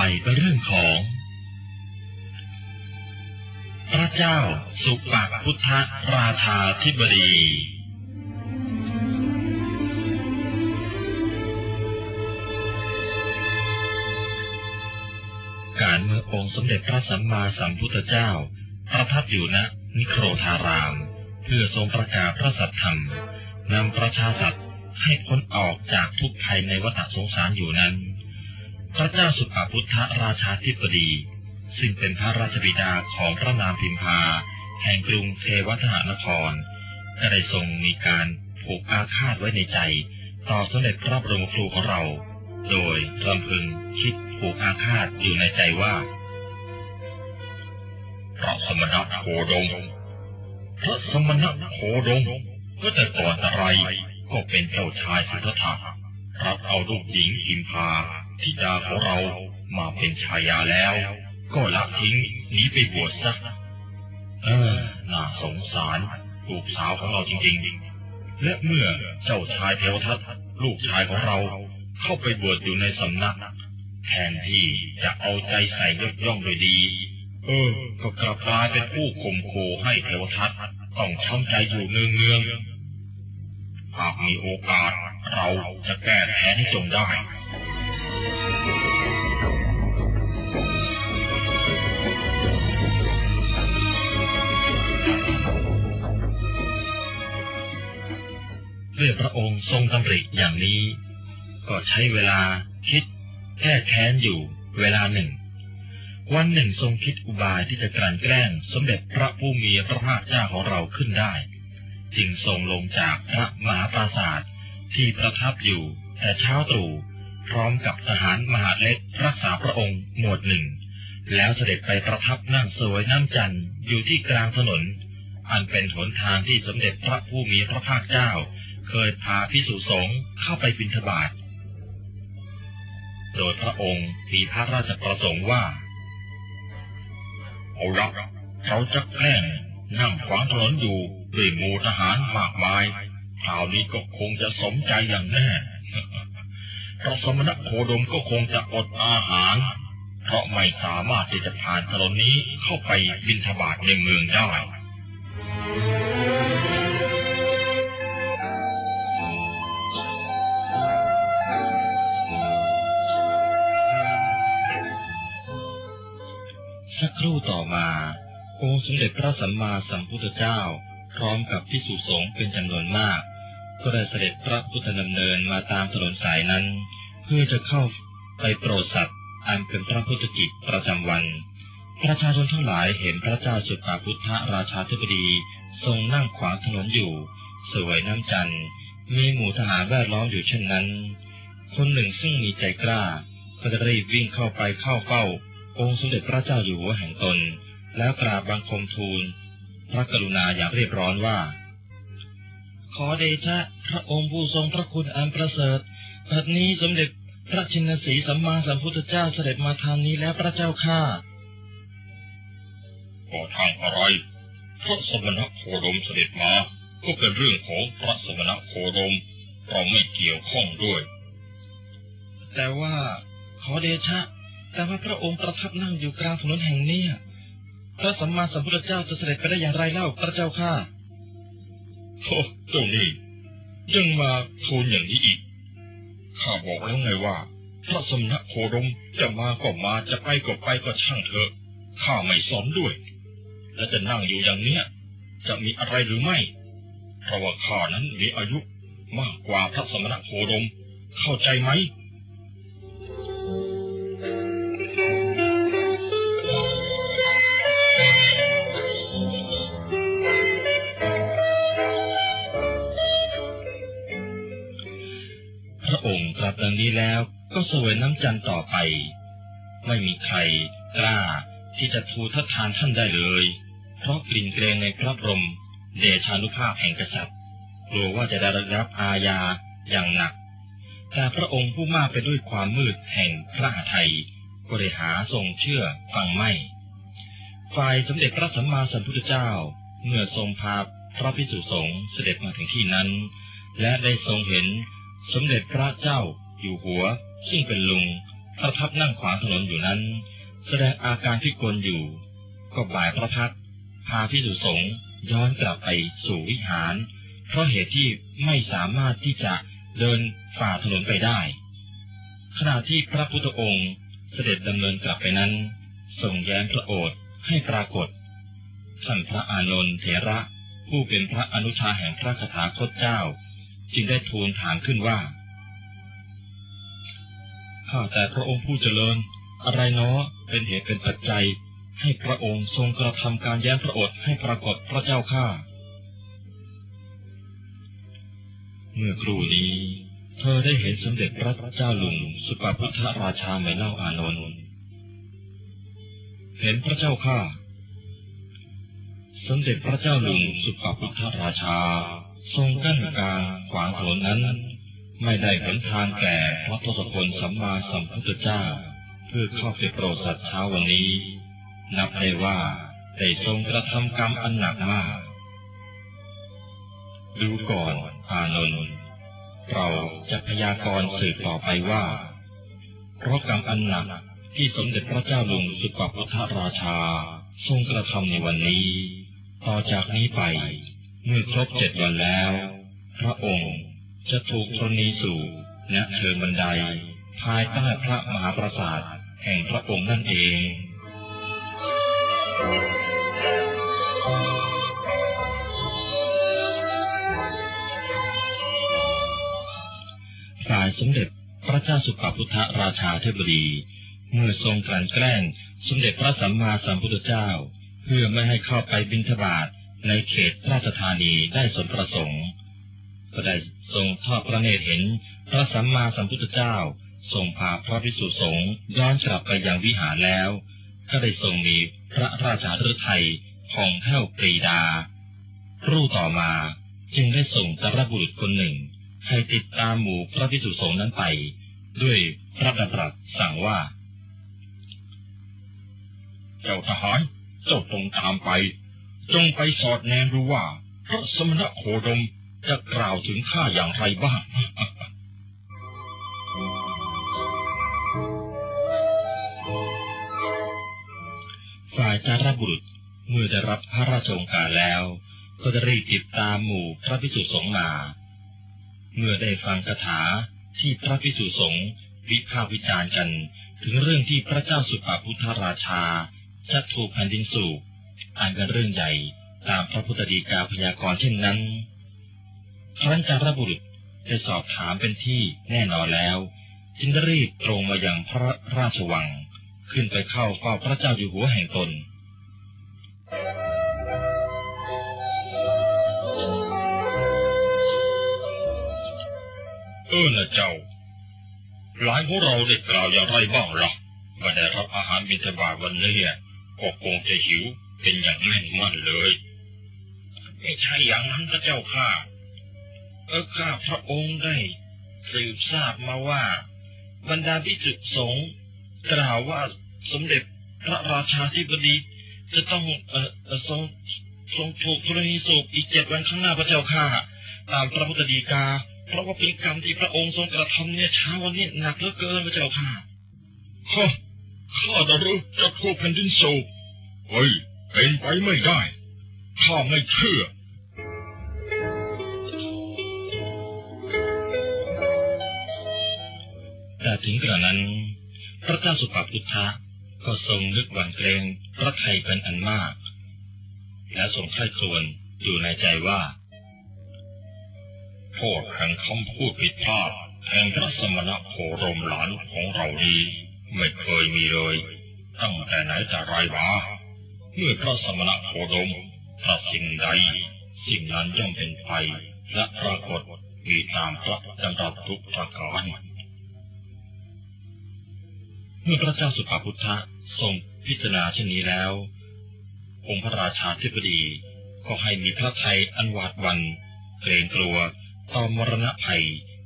ไปเป็นเรื่องของ พระเจ้าสุปพุทธราชาธิบดีการเมื่อองค์สมเด็จพระสัมมาสัมพุทธเจ้า ประทับอยู่ณนิโครธาราม เพื่อทรงประกาศพระสัทธรรมนำประชาสัตว์ให้พ้นออกจากทุกภัยในวัฏสงสารอยู่นั้น พระเจ้าสุปพุทธราชาธิบดี ซึ่งเป็นพระราชบิดาของพระนามพิมพา แห่งกรุงเทวทหานครก็ได้ทรงมีการผูกอาฆาตไว้ในใจ ต่อสมเด็จพระบรมครูของเรา โดยลำพึงคิดผูกอาฆาตอยู่ในใจว่าพระสมณะโคดม พระสมณะโคดม ก็แต่ก่อนอะไรก็เป็นเจ้าชายสิทธัตถะรับเอาลูกหญิงพิมพา ธิดาของเรามาเป็นชายาแล้ว ก็ละทิ้งหนีไปบวชซะเออน่าสงสารลูกสาวของเราจริงๆ และเมื่อเจ้าชายเทวทัตลูกชายของเราเข้าไปบวชอยู่ในสำนัก แทนที่จะเอาใจใส่ยกย่องโดยดี เออ ก็กลับกลายเป็นผู้ข่มขู่ให้เทวทัตต้องช้ำใจอยู่เนืองๆหากมีโอกาสเราจะแก้แค้นให้จงได้ เมื่อพระองค์ทรงดำริอย่างนี้ ก็ใช้เวลาคิดแก้แค้นอยู่เวลาหนึ่ง วันหนึ่งทรงคิดอุบายที่จะกลั่นแกล้งสมเด็จพระผู้มีพระภาคเจ้าของเราขึ้นได้ จึงทรงลงจากพระมหาปราศาสตร์ที่ประทับอยู่แต่เช้าตรู่พร้อมกับทหารมหาเล็กรักษาพระองค์หมวดหนึ่ง แล้วเสด็จไปประทับนั่งสวยน้ำจันทร์อยู่ที่กลางถนน อันเป็นหนทางที่สมเด็จพระผู้มีพระภาคเจ้า เคยพาพิสุสงฆ์เข้าไปบิณฑบาต โดยพระองค์มีพระราชประสงค์ว่า เอาละเขาจะแกล้งนั่งขวางถนนอยู่ด้วยมูทหารมากมายคราวนี้ก็คงจะสมใจอย่างแน่พระสมณโคดมก็คงจะอดอาหาร เพราะไม่สามารถที่จะผ่านถนนนี้เข้าไปบินทบาทในเมืองได้ สักครู่ต่อมาองค์สมเด็จพระสัมมาสัมพุทธเจ้า พร้อมกับพิสุสงฆ์เป็นจำนวนมาก ก็ได้เสด็จพระพุทธดำเนินมาตามถนนสายนั้น เพื่อจะเข้าไปโปรดสัตว์อันเป็นพระพุทธกิจประจำวัน ประชาชนทั้งหลายเห็นพระเจ้าสุภาพุทธราชาธิบดีทรงนั่งขวางถนนอยู่ สวยน้ำจันทร์มีหมู่ทหารแวดล้อมอยู่เช่นนั้น คนหนึ่งซึ่งมีใจกล้าก็จะรีบวิ่งเข้าไปเข้าเฝ้า องค์สมเด็จพระเจ้าอยู่หัวแห่งตน แล้วกราบบังคมทูล พระกรุณาอย่างเรียบร้อนว่า ขอเดชะพระองค์ผู้ทรงพระคุณอันประเสริฐบัดนี้สมเด็จพระชินสีสัมมาสัมพุทธเจ้าเสด็จมาทางนี้แล้วพระเจ้าข้าก็ทางอะไรพระสมณโคดมเสด็จมาก็เป็นเรื่องของพระสมณโคดมเราไม่เกี่ยวข้องด้วย แต่ว่าขอเดชะ แต่ว่าพระองค์ประทับนั่งอยู่กลางถนนแห่งนี้พระสัมมาสัมพุทธเจ้าจะเสด็จไปได้อย่างไรเล่าพระเจ้าข้าโอ้เจ้านี่ยังมาทูลอย่างนี้อีก ข้าบอกแล้วไงว่า พระสมณโคดมจะมาก็มาจะไปก็ไปก็ช่างเถอะ ข้าไม่สอนด้วย และจะนั่งอยู่อย่างเนี้ย จะมีอะไรหรือไม่ เพราะว่าข้านั้นมีอายุมากกว่าพระสมณโคดม เข้าใจไหม ระองค์ตรัสดังนี้แล้วก็เสวยน้ำจันทร์ต่อไป ไม่มีใครกล้าที่จะทูลทัดทานท่านได้เลย เพราะกลิ่นเกรงในพระบรมเดชานุภาพแห่งกษัตริย์กลัวว่าจะได้รับอาญาอย่างหนัก แต่พระองค์ผู้มากไปด้วยความมืดแห่งพระหทัยก็ได้หาทรงเชื่อฟังไม่ ฝ่ายสมเด็จพระสัมมาสัมพุทธเจ้าเมื่อทรงพาพระพิสุสงฆ์เสด็จมาถึงที่นั้น และได้ทรงเห็น สมเด็จพระเจ้าอยู่หัว ซึ่งเป็นลุงประทับนั่งขวางถนนอยู่นั้น แสดงอาการพิกลอยู่ ก็บ่ายพระพักพาพิสุสงย้อนกลับไปสู่วิหาร เพราะเหตุที่ไม่สามารถที่จะเดินฝ่าถนนไปได้ ขณะที่พระพุทธองค์เสด็จดำเนินกลับไปนั้นทรงแย้มพระโอษฐ์ให้ปรากฏท่านพระอานนท์เถระ ผู้เป็นพระอนุชาแห่งพระคาถาคตเจ้า จึงได้ทูลถามขึ้นว่า ข้าแต่พระองค์ผู้เจริญ อะไรเนาะเป็นเหตุเป็นปัจจัย ให้พระองค์ทรงกระทำการแย้มพระโอษฐ์ให้ปรากฏพระเจ้าข้า เมื่อครู่นี้ เธอได้เห็นสมเด็จพระเจ้าลุงสุปพุทธราชาไหมเล่าอานนท์เห็นพระเจ้าข้า สมเด็จพระเจ้าลุงสุปพุทธราชา ทรงกั้นกลางขวางถนนนั้น ไม่ได้หนทางแก่พระทศพลสัมมาสัมพุทธเจ้า เพื่อเข้าไปโปรดสัตว์เช้าวันนี้ นับได้ว่าได้ทรงกระทำกรรมอันหนักมาก ดูก่อนอานนท์เราจะพยากรณ์สืบต่อไปว่า เพราะกรรมอันหนักที่สมเด็จพระเจ้าลุงสุปพุทธราชา ทรงกระทำในวันนี้ ต่อจากนี้ไป เมื่อครบเจ็ดวันแล้ว พระองค์จะถูกธรณีสู่ณเชิงบันได ภายใต้พระมหาปราสาทแห่งพระองค์นั่นเองฝ่ายสมเด็จพระเจ้าสุปพุทธราชาเทพดีเมื่อทรงกลั่นแกล้งสมเด็จพระสัมมาสัมพุทธเจ้า เพื่อไม่ให้เข้าไปบิณฑบาต ในเขตราชธานีได้สมประสงค์ ก็ได้ทรงทอดพระเนตรเห็นพระสัมมาสัมพุทธเจ้าทรงพาพระภิกษุสงฆ์ย้อนกลับไปยังวิหารแล้ว ก็ได้ทรงมีพระราชาฤทัยผ่องแผ้วปรีดา รู่ต่อมาจึงได้ส่งตรบุรุษคนหนึ่ง ให้ติดตามหมู่พระภิกษุสงฆ์นั้นไป ด้วยพระดำรัสสั่งว่า เจ้าทหารเจ้าตรงตามไป จงไปสอดแนมรู้ว่า พระสมณโคดมจะกล่าวถึงข้าอย่างไรบ้างฝ่ายจารบุรุษเมื่อได้รับพระราชโองการแล้ว ก็จะรีบติดตามหมู่พระภิกษุสงฆ์มา เมื่อได้ฟังคาถาที่พระภิกษุสงฆ์วิพากษ์วิจารณ์กัน ถึงเรื่องที่พระเจ้าสุปาพุทธราชาจะถูกแผ่นดินสูบ อันเป็นเรื่องใหญ่ตามพระพุทธดีกาพยากรณ์เช่นนั้นครั้นจารบุรุษได้สอบถามเป็นที่แน่นอนแล้ว จึงได้รีบตรงมายังพระราชวัง ขึ้นไปเข้าเฝ้าพระเจ้าอยู่หัวแห่งตน เออนะเจ้า หลายของเราได้กล่าวอย่างไรบ้างล่ะว่าได้รับอาหารบิณฑบาตวันนี้ก็คงจะหิว เป็นอย่างแน่นมั่นเลยไม่ใช่อย่างนั้นพระเจ้าข้าเออข้าพระองค์ได้ สืบทราบมาว่า บรรดาพิสุสงฆ์กล่าวว่าสมเด็จพระราชาธิบดีจะต้องเออเออทรงทรงถูกธรณีสูบอีกเจ็ดวันข้างหน้าพระเจ้าข้าตามพระพุทธดีกา เพราะว่าเป็นกรรมที่พระองค์ทรงกระทำเนี่ยเช้าวันนี้หนักเหลือเกินพระเจ้าข้าฮะข้าดารุจะถูกแผ่นดินสูบเฮ้ย เป็นไปไม่ได้ข้าไม่เชื่อแต่ถึงกระนั้น พระเจ้าสุปพุทธะก็ทรงนึกหวั่นเกรงพระไทยเป็นอันมาก และทรงใคร่ครวญอยู่ในใจว่าโทษแห่งคำพูดผิดพลาดแห่งพระสมณโคดมหลานของเรานี้ไม่เคยมีเลย ตั้งแต่ไหนแต่ไรมา มื่อพระสมณโคดมตรัสสิ่งใด สิ่งนั้นย่อมเป็นไปและปรากฏมีตามพระดำรัสทุกประการเมื่อพระเจ้าสุภาพุทธะทรงพิจารณาเช่นนี้แล้ว องค์พระราชาธิบดีก็ให้มีพระไทยอันหวาดวันเกรงกลัวต่อมรณะภัย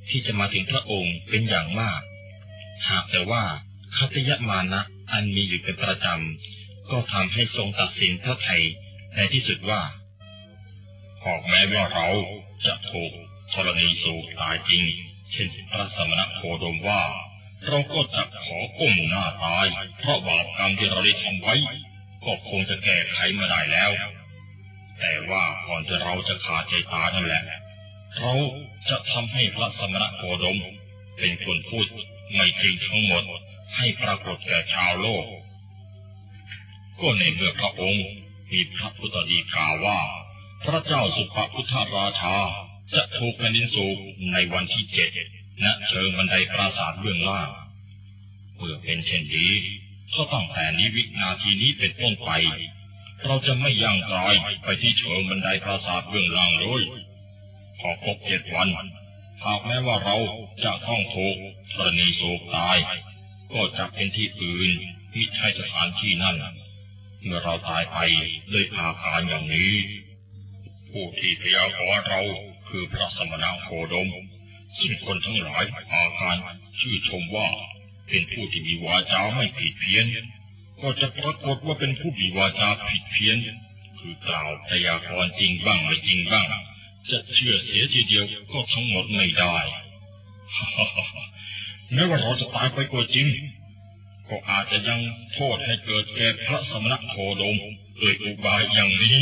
ที่จะมาถึงพระองค์เป็นอย่างมาก หากแต่ว่าคัตยมานะอันมีอยู่เป็นประจำ ก็ทำให้ทรงตัดสินพระไทยในที่สุดว่า หากแม้ว่าเราจะถูกธรณีสูบตายจริง เช่นพระสมณโคดมว่า เราก็จะขอก้มหน้าตาย เพราะบาปกรรมที่เราได้ทำไว้ ก็คงจะแก้ไขมาได้แล้ว แต่ว่าก่อนที่เราจะขาดใจตายนั่นแหละ เราจะทำให้พระสมณโคดม เป็นคนพูดไม่จริงทั้งหมดให้ปรากฏแก่ชาวโลก ก็ในเมื่อพระองค์มีพระพุทธดีกาว่า พระเจ้าสุภพุทธราชา จะถูกแผ่นดินสูบในวันที่เจ็ดณเชิงบันไดปราสาทเบื้องล่างเมื่อเป็นเช่นนี้ก็ตั้งแต่นี้วินาทีนี้เป็นต้นไป เราจะไม่ย่างกายไปที่เชิงบันไดปราสาทเบื้องล่างเลยพอครบเจ็ดวันหากแม้ว่าเราจะต้องถูกกรณีโศกตาย ก็จะเป็นที่อื่นที่ใช่สถานที่นั่น เมื่อเราตายไปด้วยอาการอย่างนี้ ผู้ที่พยากรณ์เราคือพระสมณโคดม ซึ่งคนทั้งหลายอาการชื่อชมว่าเป็นผู้ที่มีวาจาไม่ผิดเพี้ยน ก็จะปรากฏว่าเป็นผู้มีวาจาผิดเพี้ยน คือกล่าวพยากรณ์จริงบ้างไม่จริงบ้าง จะเชื่อเสียทีเดียวก็ทั้งหมดไม่ได้แม้ว่าเราจะตายไปก็จริง ก็อาจจะยังโทษให้เกิดแก่พระสมณโคดมโดยอุบายอย่างนี้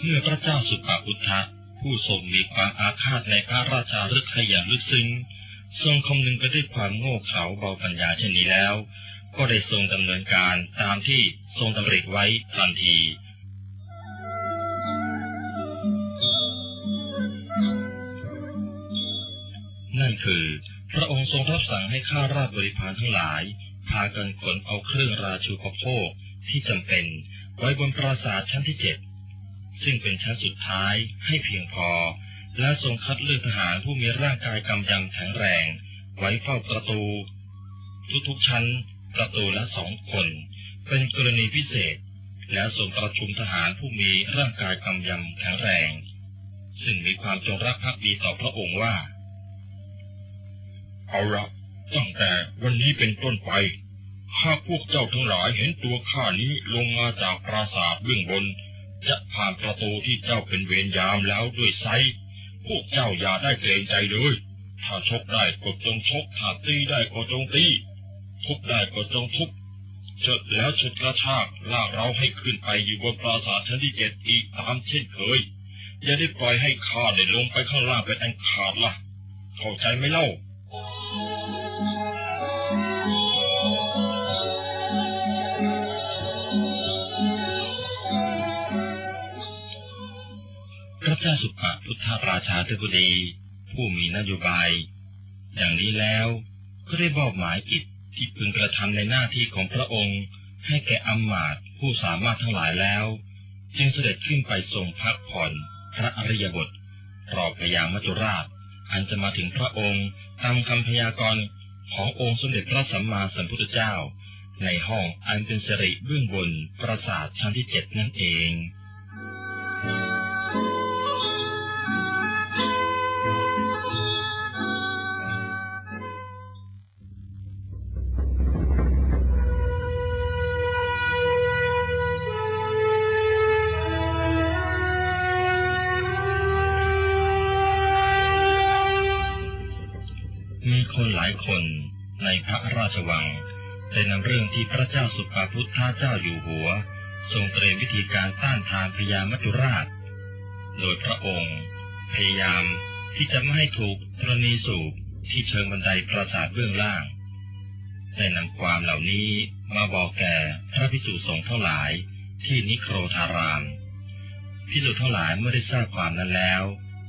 เมื่อพระเจ้าสุภาพุทธะผู้ทรงมีความอาฆาตในพระราชาฤทธิ์ขย่างลึกซึ้ง ทรงคำนึงไปด้วยความโง่เขลาเบาปัญญาเช่นนี้แล้ว ก็ได้ทรงดำเนินการตามที่ทรงดำริไว้ทันทีนั่นคือ พระองค์ทรงรับสั่งให้ข้าราชบริพารทั้งหลาย พากันขนเอาเครื่องราชูปโภคที่จำเป็นไว้บนปราสาทชั้นที่เจ็ดซึ่งเป็นชั้นสุดท้ายให้เพียงพอ และทรงคัดเลือกทหารผู้มีร่างกายกำยำแข็งแรง ไว้เฝ้าประตู ทุกๆชั้น ประตูละสองคน เป็นกรณีพิเศษ แล้วทรงประชุมทหารผู้มีร่างกายกำยำแข็งแรง ซึ่งมีความจงรักภักดีต่อพระองค์ว่า เอาละตั้งแต่วันนี้เป็นต้นไปหาพวกเจ้าทั้งหลายเห็นตัวข้านี้ลงมาจากปราสาทเบื้องบน จะผ่านประตูที่เจ้าเป็นเวรยามแล้วด้วยไซ พวกเจ้าอย่าได้เกรงใจเลย ถ้าชกได้ก็จงชก ถ้าตีได้ก็จงตี ทุบได้ก็จงทุบเชิดแล้วฉุดกระชากลากเราให้ขึ้นไปอยู่บนปราสาทชั้นที่เจ็ดอีกตามเช่นเคย อย่าได้ปล่อยให้ข้าได้ลงไปข้างล่างเป็นอันขาดละ่ะ เข้าใจไหมเล่า พระเจ้าสุภาพุทธราชาธิบดีผู้มีนโยบาย อย่างนี้แล้วก็ได้มอบหมายกิจที่พึงกระทำในหน้าที่ของพระองค์ ให้แก่อำมาตย์ผู้สามารถทั้งหลายแล้ว จึงเสด็จขึ้นไปทรงพักผ่อนพระอริยบทรอพยามัจจุราช อันจะมาถึงพระองค์ตามคำพยากรณ์ขององค์สมเด็จพระสัมมาสัมพุทธเจ้า ในห้องอันเป็นสิริเบื้องบนปราสาทชั้นที่เจ็ดนั่นเอง ราชวังได้นำเรื่องที่พระเจ้าสุภาพุทธเจ้าอยู่หัว ทรงเตรียมวิธีการต้านทานพญามัจจุราช โดยพระองค์ พยายามที่จะไม่ให้ถูกธรณีสูบที่เชิงบันไดปราสาทเบื้องล่าง ได้นำความเหล่านี้มาบอกแก่พระพิสุสงฆ์ทั้งหลายที่นิโครธาราม พิสุทั้งหลายเมื่อได้ทราบความนั้นแล้ว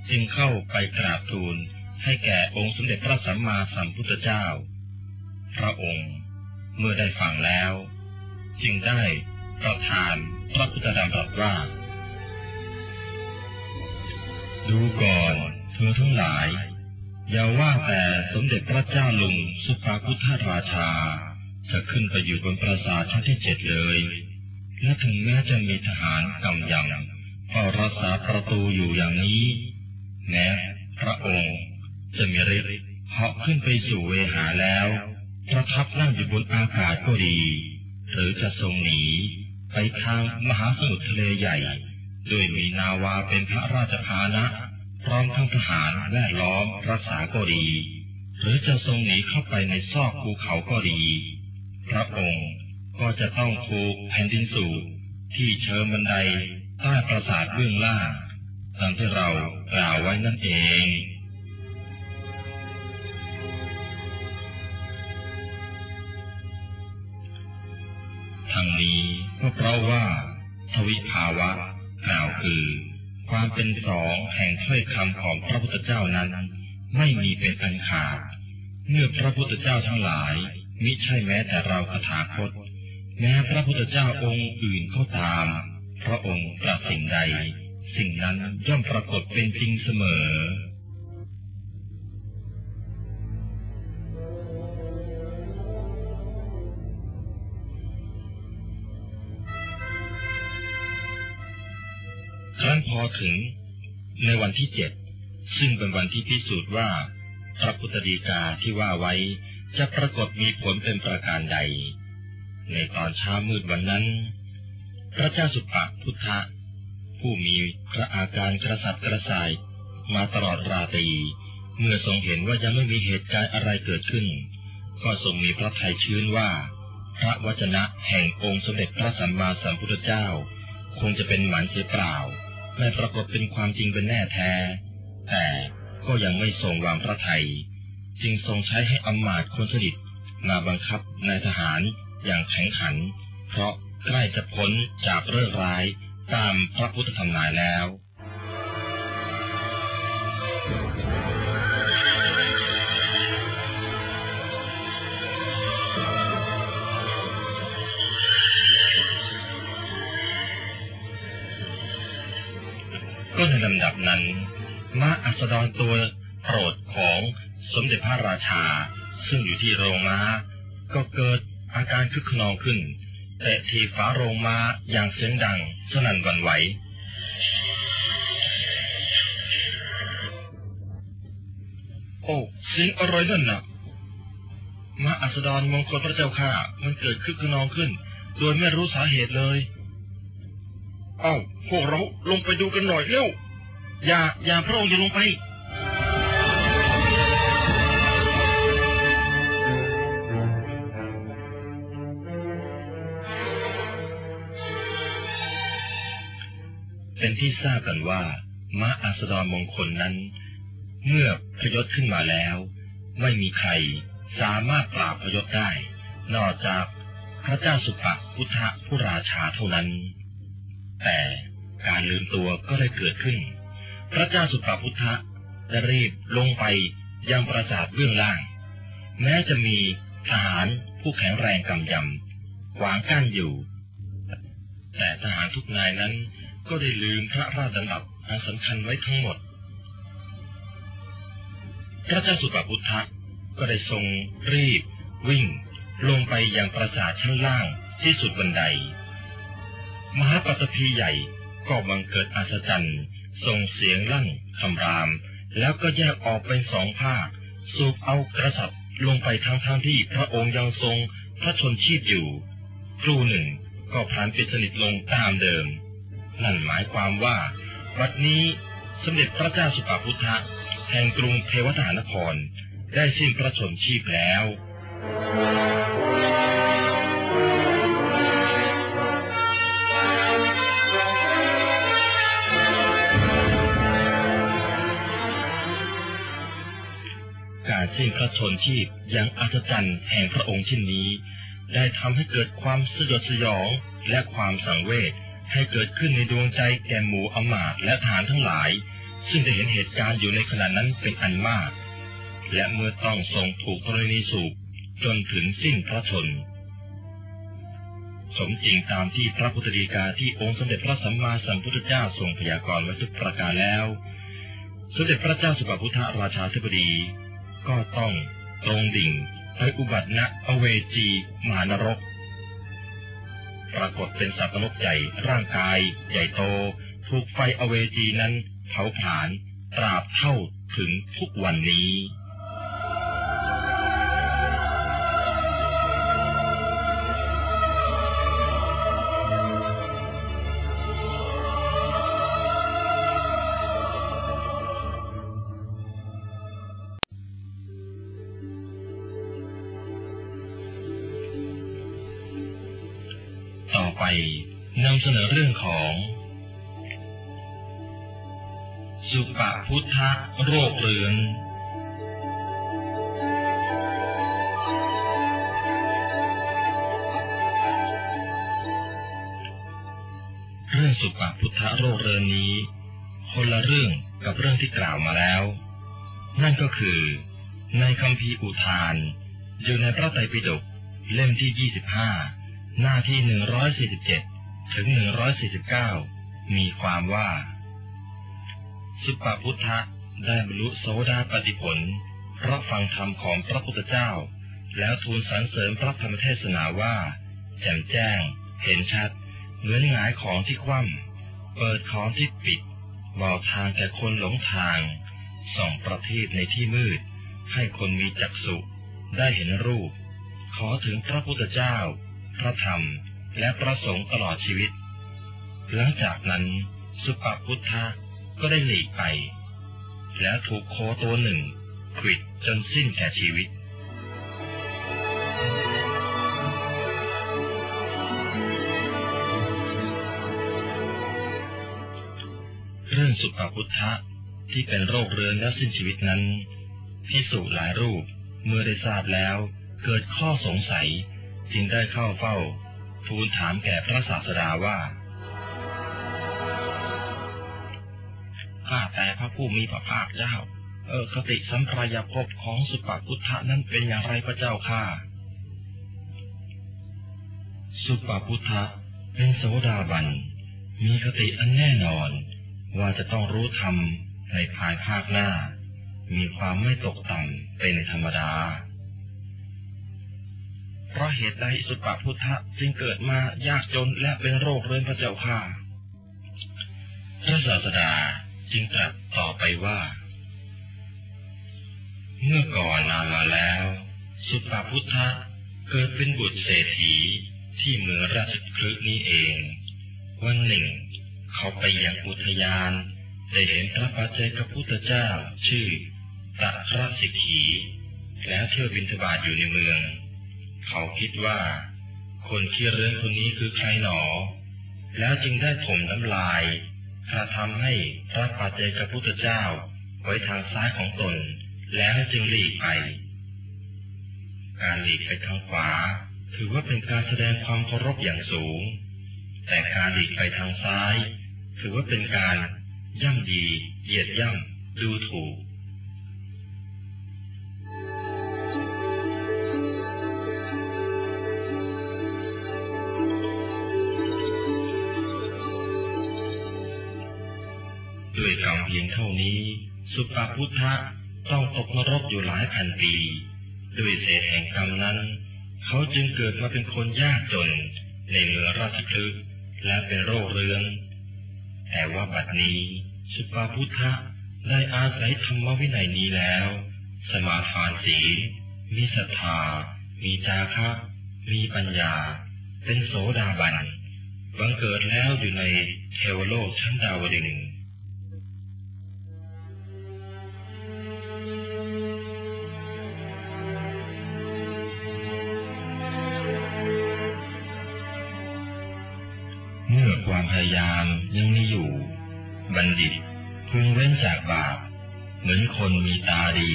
จึงเข้าไปกราบทูลให้แก่องค์สมเด็จพระสัมมาสัมพุทธเจ้า พระองค์เมื่อได้ฟังแล้ว จึงได้ประทานพระพุทธดำรัสว่า ดูก่อนเธอทั้งหลาย อย่าว่าแต่สมเด็จพระเจ้าลุงสุภาพุทธราชา จะขึ้นไปอยู่บนปราสาทชั้นที่เจ็ดเลย และถึงแม้จะมีทหารกำยังเฝ้ารักษาประตูอยู่อย่างนี้แม้พระองค์จะมีฤทธิ์เหาะขึ้นไปสู่เวหาแล้ว ประทับนั่งอยู่บนอากาศก็ดี หรือจะทรงหนีไปทางมหาสมุทรทะเลใหญ่โดยมีนาวาเป็นพระราชพานะ พร้อมทั้งทหารแวดล้อมรักษาก็ดี หรือจะทรงหนีเข้าไปในซอกภูเขาก็ดี พระองค์ก็จะต้องถูกแผ่นดินสู่ที่เชิงบันไดใต้ปราสาทเบื้องล่างตามที่เรากล่าวไว้นั่นเอง ทั้งนี้ก็เพราะว่า ทวิภาวะกล่าวคือ ความเป็นสองแห่งถ้อยคำของพระพุทธเจ้านั้น ไม่มีเป็นอันขาด เมื่อพระพุทธเจ้าทั้งหลายมิใช่แม้แต่เราคถาคต แม้พระพุทธเจ้าองค์อื่นก็ตาม พระองค์ตรัสสิ่งใด สิ่งนั้นย่อมปรากฏเป็นจริงเสมอ นั้นพอถึงในวันที่เจ็ดซึ่งเป็นวันที่พิสูจน์ว่า พระพุทธดีกาที่ว่าไว้จะปรากฏมีผลเป็นประการใด ในตอนเช้ามืดวันนั้น พระเจ้าสุปะพุทธะผู้มีพระอาการกระสับกระส่ายมาตลอดราตรีเมื่อทรงเห็นว่ายังไม่มีเหตุการณ์อะไรเกิดขึ้น ก็ทรงมีพระทัยชื้นว่า พระวจนะแห่งองค์สมเด็จพระสัมมาสัมพุทธเจ้า คงจะเป็นหมันเสียเปล่า ไม่ปรากฏเป็นความจริงเป็นแน่แท้ แต่ก็ยังไม่ทรงวางพระไทยจึงทรงใช้ให้อำมาตย์คนสนิทมาบังคับนายทหารอย่างแข็งขัน เพราะใกล้จะพ้นจากเรื่องร้ายตามพระพุทธธรรมนายแล้ว ลำดับนั้นม้าอัสดรตัวโปรดของสมเด็จพระราชา ซึ่งอยู่ที่โรงม้า ก็เกิดอาการคึกขนองขึ้นแต่ทีฝาโรงม้าอย่างเสียงดังสนั่นหวั่นไหวโอ้เสียงอะไรนั่นน่ะมาอัสดรมงคลพระเจ้าข้ามันเกิดคึกขนองขึ้น โดยไม่รู้สาเหตุเลย เอ้า พวกเราลงไปดูกันหน่อยเร็ว อย่าอย่าพระองค์อย่าลงไป เป็นที่ทราบกันว่าม้าอัสดรมงคลนั้น เมื่อพยศขึ้นมาแล้ว ไม่มีใครสามารถปราบพยศได้ นอกจากพระเจ้าสุปะพุทธผู้ราชาเท่านั้น แต่การลืมตัวก็ได้เกิดขึ้น พระเจ้าสุปาพุทธะได้รีบลงไปยังปราสาทเบื้องล่าง แม้จะมีทหารผู้แข็งแรงกำยำขวางกั้นอยู่ แต่ทหารทุกนายนั้นก็ได้ลืมพระราชดำรัสอันสำคัญไว้ทั้งหมด พระเจ้าสุปาพุทธะก็ได้ทรงรีบ วิ่ง ลงไปยังปราสาทชั้นล่างที่สุดบันได มหาปัตภีใหญ่ก็บังเกิดอัศจรรย์ ส่งเสียงลั่นคำราม แล้วก็แยกออกเป็นสองภาค สูบเอากระสับลงไปทั้งทางที่พระองค์ยังทรงพระชนชีพอยู่ ครูหนึ่งก็พลันปิดสนิทลงตามเดิม นั่นหมายความว่าวัดนี้สมเด็จพระเจ้าสุปาพุทธะแห่งกรุงเทวทานคร ได้สิ้นพระชนชีพแล้ว สิ้นพระชนชีพอย่างอัศจรรย์แห่งพระองค์เช่นนี้ ได้ทำให้เกิดความสยดสยองและความสังเวชให้เกิดขึ้นในดวงใจแก่หมู่อมาตและทหารทั้งหลาย ซึ่งได้เห็นเหตุการณ์อยู่ในขณะนั้นเป็นอันมาก และเมื่อต้องทรงถูกธรณีสูบจนถึงสิ้นพระชน สมจริงตามที่พระพุทธดีกาที่องค์สมเด็จพระสัมมาสัมพุทธเจ้าทรงพยากรณ์ไว้ทุกประการแล้ว สมเด็จพระเจ้าสุภพุทธราชาธิบดี ก็ต้องตรงดิ่งไปอุบัติณอเวจีมหานรก ปรากฏเป็นสัตว์นรกใหญ่ร่างกาย ใหญ่โต ถูกไฟอเวจีนั้นเผาผลาญตราบเท่าถึงทุกวันนี้ พุทธโรคเรื้อนเรื่องสุปพุทธโรคเรือนนี้ คนละเรื่องกับเรื่องที่กล่าวมาแล้ว นั่นก็คือ ในคำพีอุทาน อยู่ในพระไตรปิฎกเล่มที่ 25 หน้าที่ 147 ถึง 149 มีความว่า สุปพุทธะได้บรรลุโสดาปฏิผล เพราะฟังธรรมของพระพุทธเจ้า แล้วทูลสรรเสริญพระธรรมเทศนาว่า แจ่มแจ้ง เห็นชัด เหมือนหงายของที่คว่ำเปิดของที่ปิดบอกทางแก่คนหลงทาง ส่องประทีปในที่มืด ให้คนมีจักษุได้เห็นรูป ขอถึงพระพุทธเจ้า พระธรรมและพระสงฆ์ตลอดชีวิต หลังจากนั้นสุปพุทธะ ก็ได้หลีกไป แล้วถูกโคตัวหนึ่งขิดจนสิ้นแก่ชีวิต เรื่องสุปพุทธะที่เป็นโรคเรื้อนและสิ้นชีวิตนั้นพิสูจหลายรูปเมื่อได้ทราบแล้วเกิดข้อสงสัยจึงได้เข้าเฝ้าทูลถามแก่พระศาสดาว่า ข้าแต่พระผู้มีพระภาคเจ้า เออคติสัมปรายภพของสุปพุทธะนั้นเป็นอย่างไรพระเจ้าข้าสุปพุทธะเป็นโสดาบัน มีคติอันแน่นอน ว่าจะต้องรู้ธรรมในภายภาคหน้า มีความไม่ตกต่ำเป็นธรรมดา เพราะเหตุใดสุปพุทธะจึงเกิดมายากจนและเป็นโรคเรื้อนพระเจ้าข้าพระศาสดา จึงตรัสต่อไปว่า เมื่อก่อนนานมาแล้ว สุปาพุทธะเกิดเป็นบุตรเศรษฐีที่เมืองราชคลึนี้เอง วันหนึ่ง เขาไปยังอุทยานได้เห็นพระปัจเจกพุทธเจ้าชื่อตะคราสิกขีแล้วเที่ยวบินทบาทอยู่ในเมือง เขาคิดว่า คนขี้เรื้อนคนนี้คือใครหนอ แล้วจึงได้ถมน้ำลาย กระทำให้พระปัจเจกพุทธเจ้าไว้ทางซ้ายของตน แล้วจึงหลีกไป การหลีกไปทางขวา ถือว่าเป็นการแสดงความเคารพอย่างสูง แต่การหลีกไปทางซ้าย ถือว่าเป็นการย่ำดีเหยียดย่ำดูถูก ด้วยกรรมเพียงเท่านี้ สุปพุทธะต้องตกนรกอยู่หลายพันปีด้วยเศษแห่งกรรมนั้น เขาจึงเกิดมาเป็นคนยากจนในเมืองราชคลึกและเป็นโรคเรื้อนแต่ว่าบัดนี้สุปพุทธะได้อาศัยธรรมวินัยนี้แล้ว สมาทานศีลมีศรัทธา มีจาคะ มีปัญญา เป็นโสดาบันบังเกิดแล้วอยู่ในเทวโลกชั้นดาวดึง พยายามยังมีอยู่ บัณฑิตพึงเว้นจากบาป เหมือนคนมีตาดี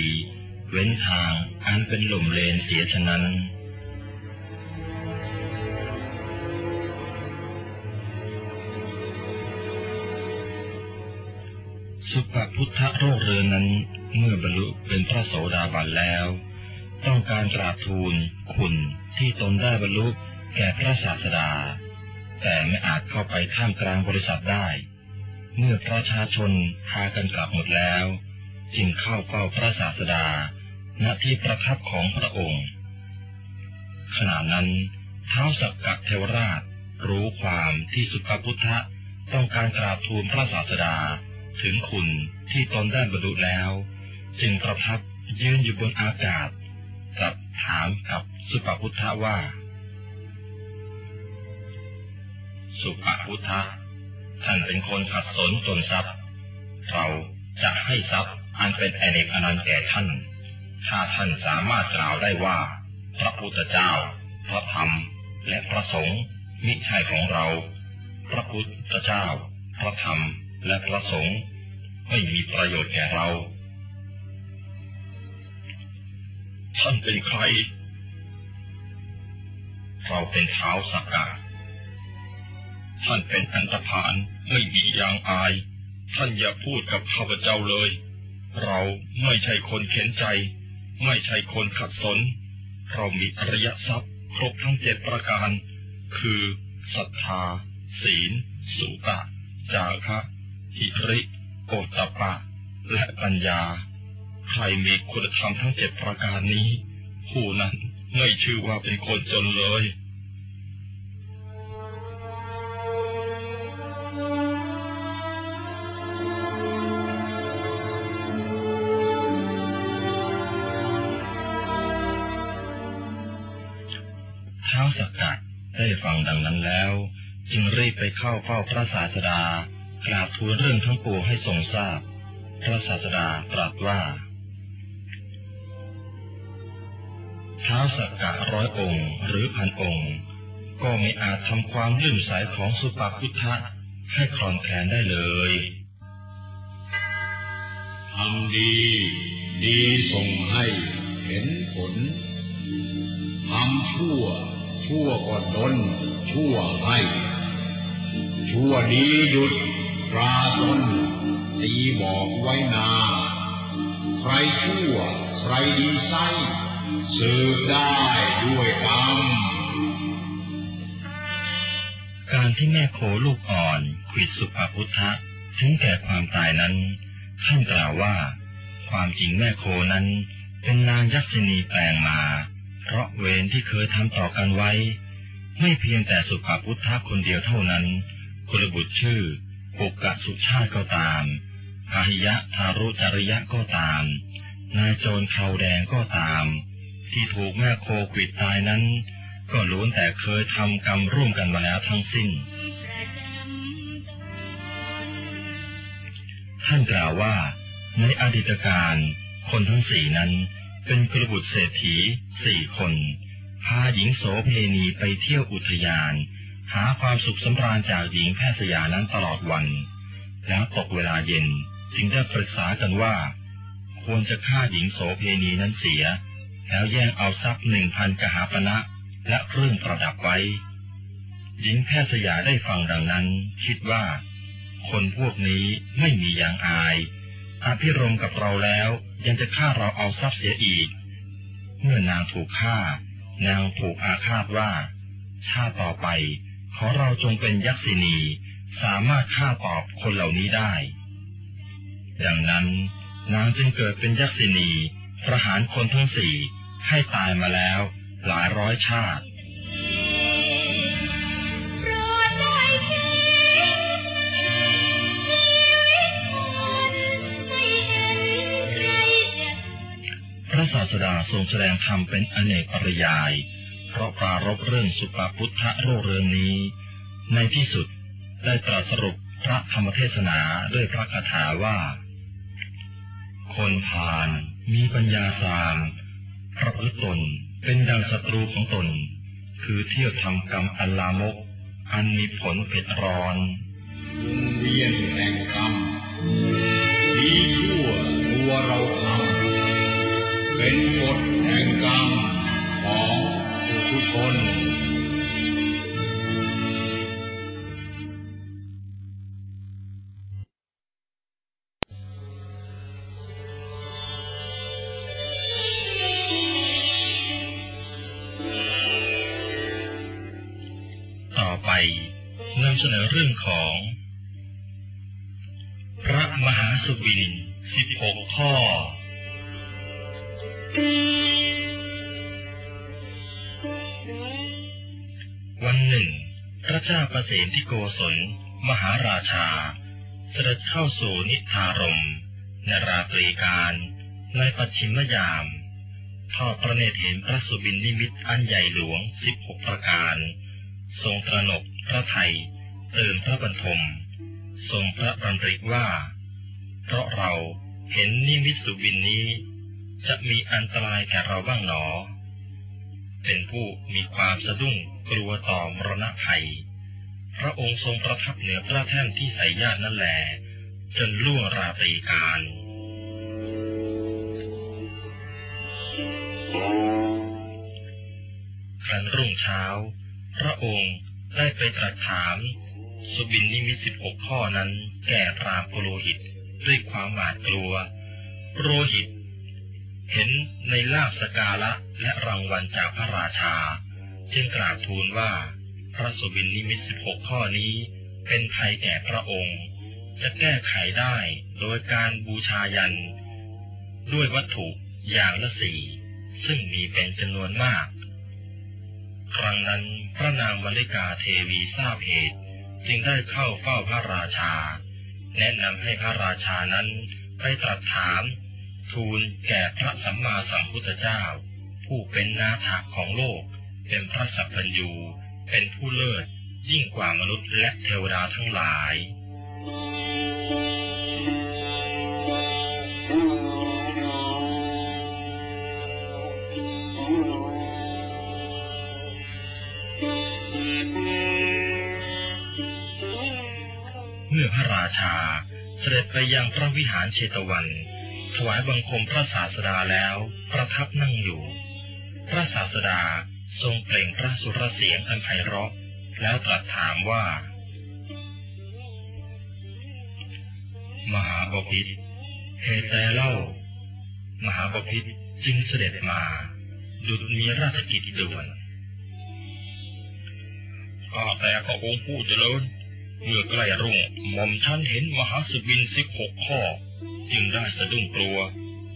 เว้นทางอันเป็นหล่มเลนเสียฉะนั้นสุปพุทธโรคเรือนนั้นเมื่อบรรลุเป็นพระโสดาบันแล้ว ต้องการกราบทูลคุณที่ตนได้บรรลุแก่พระศาสดา แต่ไม่อาจเข้าไปท่ามกลางบริษัทได้ เมื่อประชาชนพากันกลับหมดแล้ว จึงเข้าเฝ้าพระศาสดาณที่ประทับของพระองค์ ขณะนั้นเท้าสักกัดเทวราชรู้ความที่สุปพุทธะต้องการกราบทูลพระศาสดาถึงคุณที่ตนได้บรรลุแล้ว จึงประทับยืนอยู่บนอากาศตรัสถามกับสุปพุทธะว่า สุปพุทธะท่านเป็นคนขัดสนจนทรัพย์ เราจะให้ทรัพย์อันเป็นอเนกอนันต์แก่ท่าน ถ้าท่านสามารถกล่าวได้ว่า พระพุทธเจ้า พระธรรม และพระสงฆ์มิใช่ของเรา พระพุทธเจ้า พระธรรม และพระสงฆ์ไม่มีประโยชน์แก่เรา ท่านเป็นใคร เราเป็นเท้าสักกะ ท่านเป็นอันตรพานไม่มียางอาย ท่านอย่าพูดกับข้าพเจ้าเลย เราไม่ใช่คนเข็นใจ ไม่ใช่คนขัดสน เรามีอริยทรัพย์ครบทั้งเจ็ดประการ คือศรัทธา ศีล สุตะ จาคะหิริโอตตปะ และปัญญา ใครมีคุณธรรมทั้งเจ็ดประการนี้ ผู้นั้นไม่ชื่อว่าเป็นคนจนเลย สักกะได้ฟังดังนั้นแล้ว จึงรีบไปเข้าเฝ้าพระศาสดากราบทูลเรื่องทั้งปวงให้ทรงทราบ พระศาสดาตรัสว่าท้าสักกะร้อยองค์หรือพันองค์ ก็ไม่อาจทำความลื่นใสของสุปาพุทธะให้คลอนแคลนได้เลยทำดี ดีส่งให้เห็นผลทำชั่ว ชั่วก็ดนชั่วให้ ชั่วดีหยุดตราตนตีบอกไว้นา ใครชั่ว ใครดีไซสืบได้ด้วยกรรมการที่แม่โคลูกอ่อนขิดสุภพุทธะถึงแก่ความตายนั้นท่านกล่าวว่า ความจริงแม่โคนั้นเป็นนางยักษินีแปลงมา เพราะเวรที่เคยทำต่อกันไว้ ไม่เพียงแต่สุภาพุทธะคนเดียวเท่านั้นกุลบุตรชื่อปุกกะสุชาติก็ตามพาหิยะทารุจริยะก็ตาม นายโจรเขาแดงก็ตาม ที่ถูกแม่โคขวิดตายนั้น ก็ล้วนแต่เคยทำกรรมร่วมกันมาแล้วทั้งสิ้น ท่านกล่าวว่าในอดีตการคนทั้งสี่นั้น เป็นกระบุตรเศรษฐีสี่คนพาหญิงโสเพณีไปเที่ยวอุทยาน หาความสุขสำราญจากหญิงแพทย์สยานั้นตลอดวัน แล้วตกเวลาเย็นจึงได้ปรึกษากันว่า ควรจะฆ่าหญิงโสเพณีนั้นเสีย แล้วแย่งเอาทรัพย์หนึ่งพันกหาปณะและเครื่องประดับไว้ หญิงแพทย์สยาได้ฟังดังนั้น คิดว่า คนพวกนี้ไม่มียางอาย อาพิรมกับเราแล้วยังจะฆ่าเราเอาทรัพย์เสียอีก เมื่อนางถูกฆ่านางถูกอาฆาตว่าชาติต่อไป ขอเราจงเป็นยักษินีสามารถฆ่าตอบคนเหล่านี้ได้ ดังนั้นนางจึงเกิดเป็นยักษินีประหารคนทั้งสี่ให้ตายมาแล้วหลายร้อยชาติ พระศาสดาทรงแสดงธรรมเป็นอเนกปริยาย เพราะปรารบเรื่องสุปาพุทธะโรเรืองนี้ ในที่สุดได้ตรัสสรุปพระธรรมเทศนาด้วยพระคาถาว่า คนพาลมีปัญญาสามประพฤติตนเป็นดังศัตรูของตน คือเที่ยวทำกรรมอันลามก อันมีผลเผ็ดร้อนวงเวียนแห่งกรรมดีชั่วตัวเราทำ เป็นกฎแห่งกรรมของปุถุชนต่อไปนำเสนอเรื่องของ พระมหาสุบินสิบหกข้อ หนึ่ง พระเจ้าประสนที่โกศล มหาราชา เสด็จเข้าสู่นิทารมในราตรีการในปัจฉิมยามทอดพระเนตรเห็นพระสุบินนิมิตอันใหญ่หลวงสิบหกประการ ทรงตระหนกพระไทยตื่นพระบรรทม ทรงพระบันริกว่า เพราะเราเห็นนิมิตสุบินนี้ จะมีอันตรายแก่เราบ้างหนอ เป็นผู้มีความสะดุ้งกลัวต่อมรณะภัย พระองค์ทรงประทับเหนือพระแท่นที่ใส่ญาตินั่นแหลจนล่วงราตรีการครั้นรุ่งเช้า พระองค์ได้ไปตรัสถามสุบินนิมิตสิบหกข้อนั้นแก่พรามโปโลหิตด้วยความหวาดกลัวโรหิต เห็นในลาบสกาละและรางวัลจากพระราชา จึงกราบทูลว่า พระสุบินนิมิตสิบหกข้อนี้เป็นภัยแก่พระองค์ จะแก้ไขได้โดยการบูชายัน ด้วยวัตถุอย่างละสี่ซึ่งมีเป็นจำนวนมาก ครั้งนั้นพระนางมลิกาเทวีทราบเหตุ จึงได้เข้าเฝ้าพระราชา แนะนำให้พระราชานั้นไปตรัสถาม ทูลแก่พระสัมมาสัมพุทธเจ้า ผู้เป็นนาถาของโลก เป็นพระสัพพัญญู เป็นผู้เลิศ ยิ่งกว่ามนุษย์และเทวดาทั้งหลายเมื่อพระราชาเสด็จไปยังพระวิหารเชตวัน ถวายบังคมพระศาสดาแล้วประทับนั่งอยู่ พระศาสดาทรงเปล่งพระสุรเสียงอันไพเราะ แล้วตรัสถามว่า มหาบพิตรเหตุแต่เล่า มหาบพิตรจึงเสด็จมาดุจมีราชกิจด่วนข้าแต่พระองค์ผู้เจริญเมื่อใกล้รุ่งหม่อมฉันเห็นมหาสบินสิบหกข้อ จึงได้สะดุ้งกลัว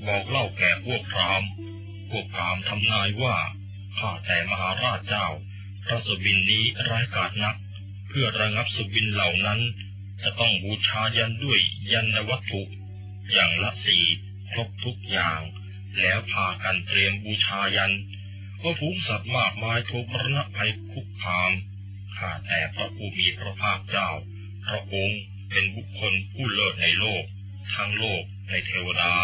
บอกเล่าแก่พวกพรามพวกพรามทำนายว่าข้าแต่มหาราชเจ้าพระสบินนี้ร้ายกาจนัก เพื่อระงับสบินเหล่านั้น จะต้องบูชายันด้วยยันวัตถุ อย่างละสี่ครบทุกอย่าง แล้วพากันเตรียมบูชายันเพราะฝูงสัตว์มากมายถูกมรณะภัยคุกคามข้าแต่พระผู้มีพระภาคเจ้า พระองค์เป็นบุคคลผู้เลิศในโลก ทั้งโลกในเทวดา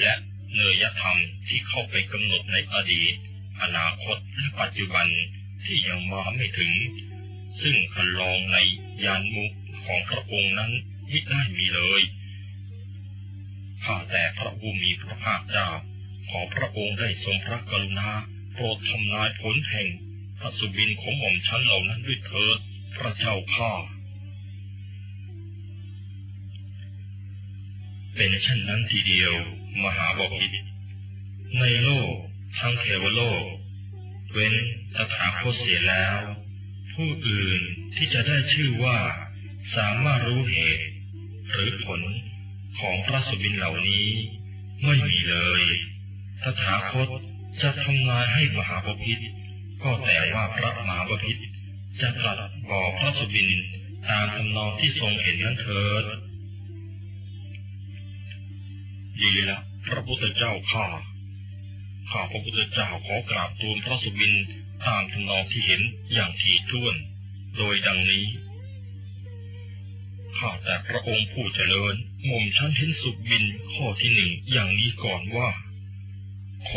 และเนยธรรมที่เข้าไปกำหนดในอดีต อนาคตและปัจจุบันที่ยังมาไม่ถึง ซึ่งคันลองในยานมุกของพระองค์นั้นไม่ได้มีเลยข้าแต่พระผู้มีพระภาคเจ้า ขอพระองค์ได้ทรงพระกรุณาโปรดทำนายผลแห่งพระสุบินของหม่อมชั้นเหล่านั้นด้วยเถิด พระเจ้าข้า เป็นเช่นนั้นทีเดียว มหาบพิตรในโลกทั้งเทวโลก เว้นตถาคตเสียแล้ว ผู้อื่นที่จะได้ชื่อว่า สามารถรู้เหตุ หรือผลของพระสุบินเหล่านี้ ไม่มีเลยตถาคตจะทำนายให้มหาบพิตรก็แต่ว่าพระมหาบพิตรจะตรัสบอกพระสุบินตามทำนองที่ทรงเห็นนั้นเถิด ดีละพระพุทธเจ้าข้าข้าพระพุทธเจ้าขอกราบทูลพระสุบินตามทำนองที่เห็นอย่างถี่ถ้วน โดยดังนี้ ข้าแต่พระองค์ผู้เจริญหม่อมฉันเห็นสุบินข้อที่หนึ่งอย่างนี้ก่อนว่า โค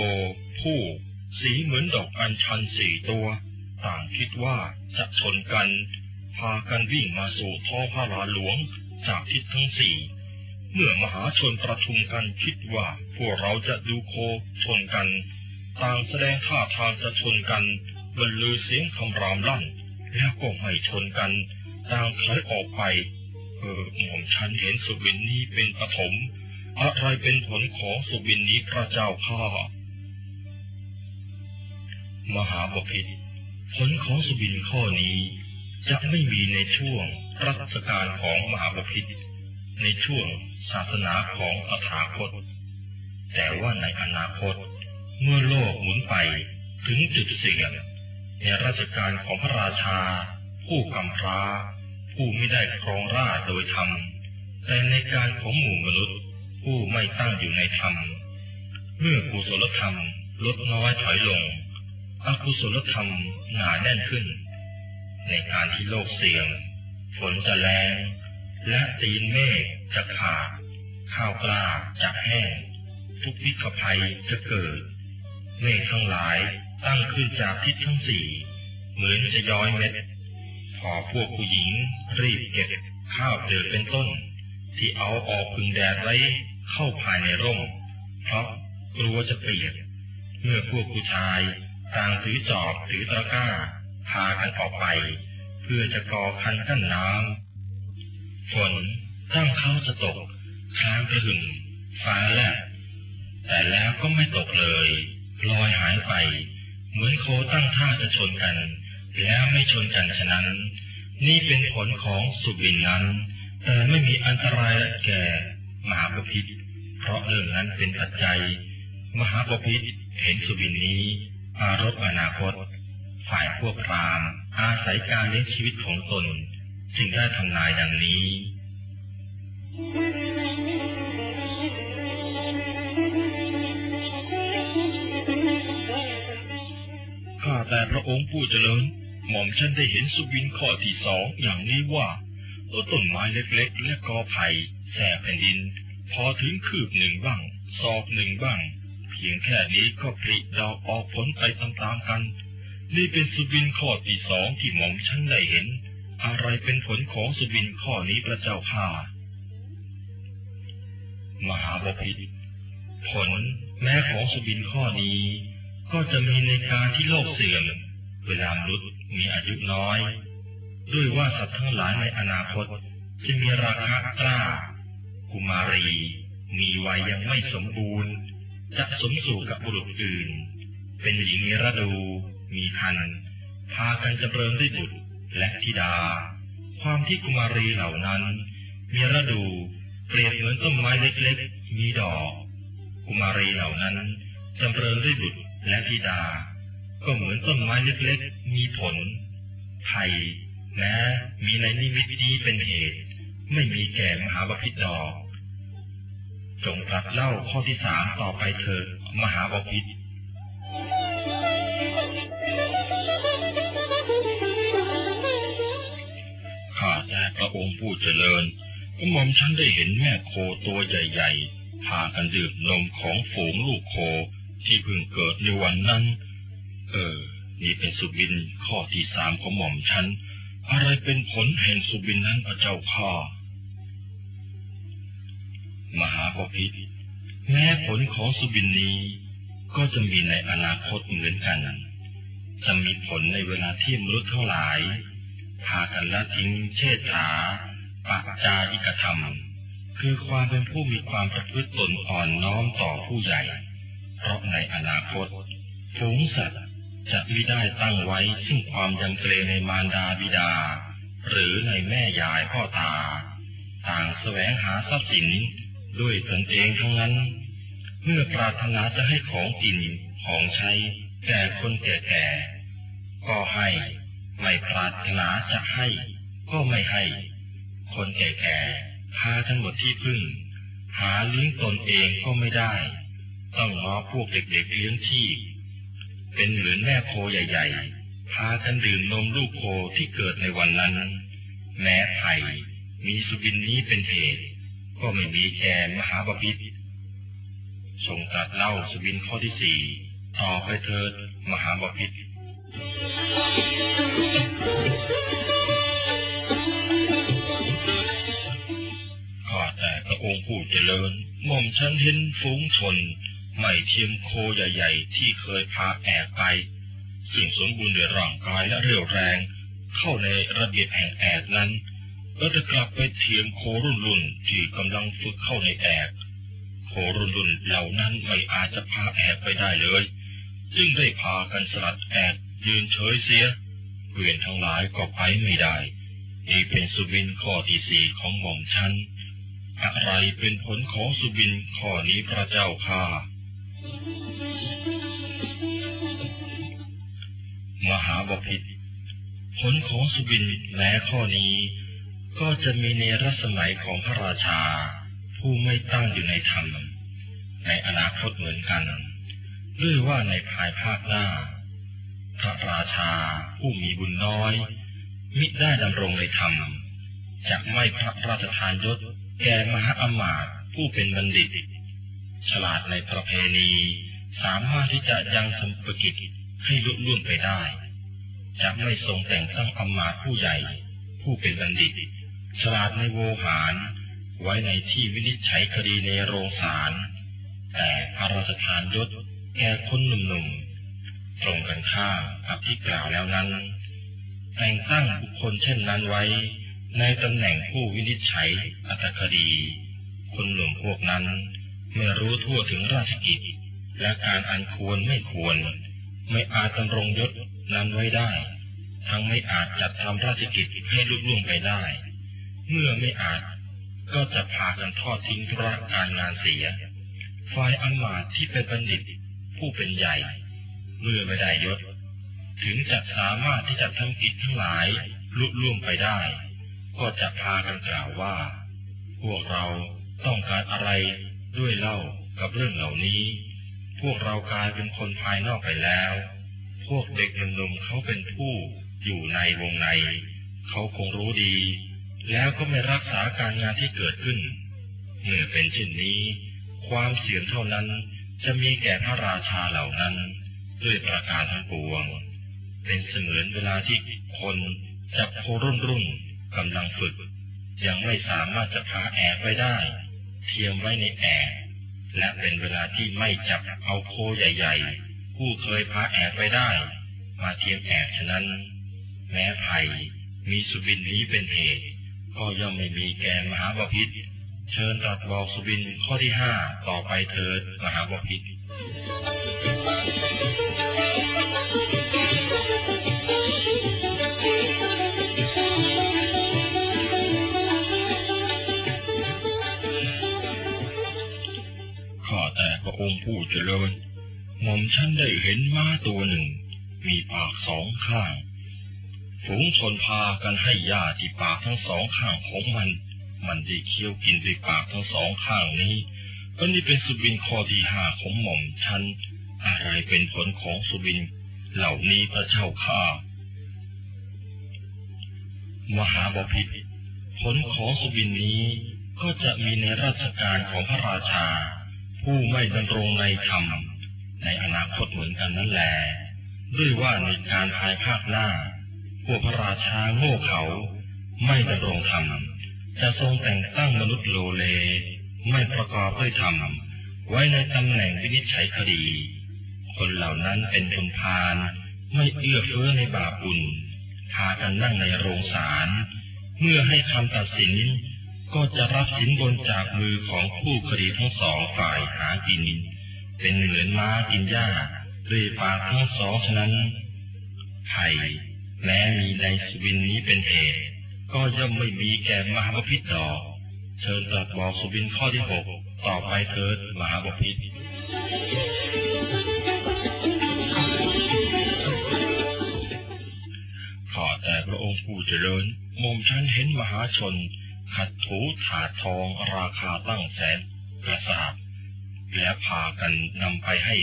ผู้ สีเหมือนดอกอัญชันสี่ตัว ต่างคิดว่าจะชนกัน พากันวิ่งมาสู่ท้องพระลาหลวงจากทิศทั้งสี่ เมื่อมหาชนประชุมกันคิดว่าพวกเราจะดูโคชนกัน ต่างแสดงท่าทางจะชนกันบรรลือเสียงคำรามลั่น แล้วก็ไม่ชนกันต่างถอยออกไป เออหม่อมฉันเห็นสุบินนี้เป็นปฐมอะไรเป็นผลของสุบินนี้พระเจ้าข้ามหาบพิตรผลของสุบินข้อนี้จะไม่มีในช่วงรัชกาลของมหาบพิตร ในช่วงศาสนาของอถาคต แต่ว่าในอนาคต เมื่อโลกหมุนไปถึงจุดเสี่ยงในราชการของพระราชา ผู้กำพร้า ผู้ไม่ได้ครองราชโดยธรรมแต่ในการของหมู่มนุษย์ ผู้ไม่ตั้งอยู่ในธรรม เมื่อกุศลธรรมลดน้อยถอยลง อกุศลธรรมหนาแน่นขึ้น ในการที่โลกเสี่ยง ฝนจะแรง และตีนเมฆจะขาด ข้าวกล้าจะแห้ง ทุกวิกภัยจะเกิด เมฆทั้งหลายตั้งขึ้นจากทิศทั้งสี่เหมือนจะย้อยเม็ด พอพวกผู้หญิงรีบเก็บข้าวเจอเป็นต้น ที่เอาออกพึงแดดไว้เข้าภายในร่ม เพราะกลัวจะเปียก เมื่อพวกผู้ชายต่างถือจอบถือตะกร้า พากันออกไป เพื่อจะก่อคันกั้นน้ำ ฝนตั้งเขาจะตกครางกระหึ่มฟ้าแลบแต่แล้วก็ไม่ตกเลยลอยหายไป เหมือนโคตั้งท่าจะชนกัน แล้วไม่ชนกันฉะนั้น นี่เป็นผลของสุบินนั้น แต่ไม่มีอันตรายแก่มหาปพิธเพราะเรื่องนั้นเป็นปัจจัย มหาปพิธเห็นสุบินนี้ อารบอนาคต ฝ่ายพวกพรามอาศัยการเลี้ยงชีวิตของตน จึงได้ทำนายดังนี้ ข้าแต่พระองค์ผู้เจริญ หม่อมฉันได้เห็นสุบินข้อที่สองอย่างนี้ว่าต้นไม้เล็กๆ และกอไผ่แส่แผ่นดิน พอถึงคืบหนึ่งบ้างศอกหนึ่งบ้าง เพียงแค่นี้ก็ผลิดอกออกผลไปตามๆกัน นี่เป็นสุบินข้อที่สองที่หม่อมฉันได้เห็น อะไรเป็นผลของสุบินข้อนี้พระเจ้าข้ามหาบพิตรผลแม้ของสุบินข้อนี้ ก็จะมีในการที่โลกเสื่อม เวลามนุษย์มีอายุน้อย ด้วยว่าสัตว์ทั้งหลายในอนาคตจะมีราคะกล้ากุมารี มีวัยยังไม่สมบูรณ์ จะสมสู่กับบุรุษอื่น เป็นหญิงนิรดู มีคันพากันจะเริญด้วยบุตร และธิดา ความที่กุมารีเหล่านั้น มีรดูเปรียบเหมือนต้นไม้เล็กๆ มีดอก กุมารีเหล่านั้นจำเริญด้วยบุตรและธิดา ก็เหมือนต้นไม้เล็กๆ มีผลไผ่แม้มีในนิมิตนี้เป็นเหตุ ไม่มีแก่มหาบพิตรดอก จงตรัสเล่าข้อที่สามต่อไปเถิดมหาบพิตร ผู้เจริญหม่อมฉันได้เห็นแม่โคตัวใหญ่ๆพากันดื่มนมของฝูงลูกโคที่เพิ่งเกิดในวันนั้น เออ นี่เป็นสุบินข้อที่สามของหม่อมฉัน อะไรเป็นผลแห่งสุบินนั้นพระเจ้าข้ามหาปพิธแม้ผลของสุบินนี้ก็จะมีในอนาคตเหมือนกัน จะมีผลในเวลาที่มนุษย์เท่าหลาย พากันละทิ้งเชษฐา ปัจจายิกธรรม คือความเป็นผู้มีความประพฤติตนอ่อนน้อมต่อผู้ใหญ่ เพราะในอนาคตฝูงสัตว์จะม่ได้ตั้งไว้ซึ่งความยำเกรงในมารดาบิดา หรือในแม่ยายพ่อตา ต่างแสวงหาทรัพย์สินด้วยตนเองทั้งนั้น เมื่อปรารถนาจะให้ของกินของใช้แก่คนแก่ๆก็ให้ ไม่ปรารถนาจะให้ ก็ไม่ให้ คนแก่ๆพาทั้งหมดที่พึ่ง หาเลี้ยงตนเองก็ไม่ได้ ต้องรอพวกเด็กๆเลี้ยงชีพเป็นเหมือนแม่โคใหญ่ๆ พากันดื่มนมลูกโคที่เกิดในวันนั้น แม้ไผ่มีสุบินนี้เป็นเหตุ ก็ไม่มีแกนมหาบพิษทรงตรัสเล่าสุบินข้อที่สี่ต่อไปเถิดมหาบพิษอง ผู้เจริญหม่อมฉันเห็นฝูงชนไม่เทียมโคใหญ่ ๆ ที่เคยพาแอบไป สิ่งสมบูรณ์ด้วยร่างกายและเรี่ยวแรง เข้าในระเบียบแห่งแอบนั้นแล้วจะกลับไปเทียมโครุ่นรุ่นที่กำลังฝึกเข้าในแอบโครุ่นรุ่นเหล่านั้นไม่อาจจะพาแอบไปได้เลย จึงได้พากันสลัดแอบยืนเฉยเสียเวียนทั้งหลายก็ไปไม่ได้ นี่เป็นสุบินข้อที่สี่ของหม่อมฉัน อะไรเป็นผลของสุบินข้อนี้พระเจ้าค่ามหาบพิตรผลของสุบินแม้ข้อนี้ ก็จะมีในรัศมัยของพระราชา ผู้ไม่ตั้งอยู่ในธรรม ในอนาคตเหมือนกันด้วยว่าในภายภาคหน้า พระราชาผู้มีบุญน้อย มิได้ดำรงในธรรมจะไม่พระราชทานยศ แก่มหาอมาตย์ผู้เป็นบัณฑิต ฉลาดในประเพณี สามารถที่จะยังสัมปกิจให้ลุล่วงไปได้ จะไม่ทรงแต่งตั้งอมาตย์ผู้ใหญ่ ผู้เป็นบัณฑิต ฉลาดในโวหารไว้ในที่วินิจฉัยคดีในโรงศาลแต่พระราชทานยศแก่คนหนุ่มๆ ตรงกันข้ามกับที่กล่าวแล้วนั้น แต่งตั้งบุคคลเช่นนั้นไว้ ในตำแหน่งผู้วินิจฉัยอัตคดี คนหนุ่มพวกนั้นไม่รู้ทั่วถึงราชกิจ และการอันควรไม่ควร ไม่อาจดำรงยศนั้นไว้ได้ ทั้งไม่อาจจัดทำราชกิจให้ลุล่วงไปได้ เมื่อไม่อาจก็จะพากันทอดทิ้งธุระการงานเสีย ฝ่ายอำมาตที่เป็นบัณฑิต ผู้เป็นใหญ่ เมื่อไม่ได้ยศ ถึงจะสามารถที่จะทำกิจทั้งหลายลุล่วงไปได้ ก็จะพากันกล่าวว่า พวกเราต้องการอะไรด้วยเล่ากับเรื่องเหล่านี้ พวกเรากลายเป็นคนภายนอกไปแล้ว พวกเด็กหนุ่มๆเขาเป็นผู้อยู่ในวงใน เขาคงรู้ดี แล้วก็ไม่รักษาการงานที่เกิดขึ้น เมื่อเป็นเช่นนี้ ความเสื่อมเท่านั้นจะมีแก่พระราชาเหล่านั้นด้วยประการทั้งปวง เป็นเสมือนเวลาที่คนจับโครุ่นรุ่น กำลังฝึก ยังไม่สามารถจะพาแอบไว้ได้ เทียมไว้ในแอบและเป็นเวลาที่ไม่จับเอาโคใหญ่ๆ ผู้เคยพาแอบไปได้ มาเทียมแอบฉะนั้น แม้ภัยมีสุบินนี้เป็นเหตุ ก็ย่อมไม่มีแก่มหาบพิษเชิญตรัสบอกสุบินข้อที่ห้าต่อไปเถิดมหาบพิษ องค์ผู้เจริญ หม่อมฉันได้เห็นม้าตัวหนึ่ง มีปากสองข้าง ฝูงชนพากันให้ยาที่ปากทั้งสองข้างของมัน มันได้เคี้ยวกินด้วยปากทั้งสองข้างนี้ก็นี่เป็นสุบินข้อที่ห้าของหม่อมฉัน อะไรเป็นผลของสุบินเหล่านี้พระเจ้าข้ามหาบพิตรผลของสุบินนี้ก็จะมีในราชการของพระราชา ผู้ไม่ดำรงในธรรมในอนาคตเหมือนกันนั่นแหละด้วยว่าในการภายภาคหน้า พวกพระราชาโง่เขาไม่ดำรงธรรมจะทรงแต่งตั้งมนุษย์โลเล ไม่ประกอบด้วยธรรมไว้ในตำแหน่งวินิจฉัยคดี คนเหล่านั้นเป็นคนพาลไม่เอื้อเฟื้อในบาปุญพากันนั่งในโรงศาลเมื่อให้คำตัดสิน ก็จะรับสินบนจากมือของผู้คดีทั้งสองฝ่ายหากิน เป็นเหมือนม้ากินหญ้าด้วยปากทั้งสองฉะนั้นไผ่แม้มีในสุวินนี้เป็นเหตุ ก็ย่อมไม่มีแก่มหาพิตรดอก เชิญตรัสบอกสุบินข้อที่หกต่อไปเถิดมหาพิตรข้าแต่พระองค์ผู้เจริญม่อมฉันเห็นมหาชน ขัดถูถาทองราคาตั้งแสนกระสาบและพากันนำไปให้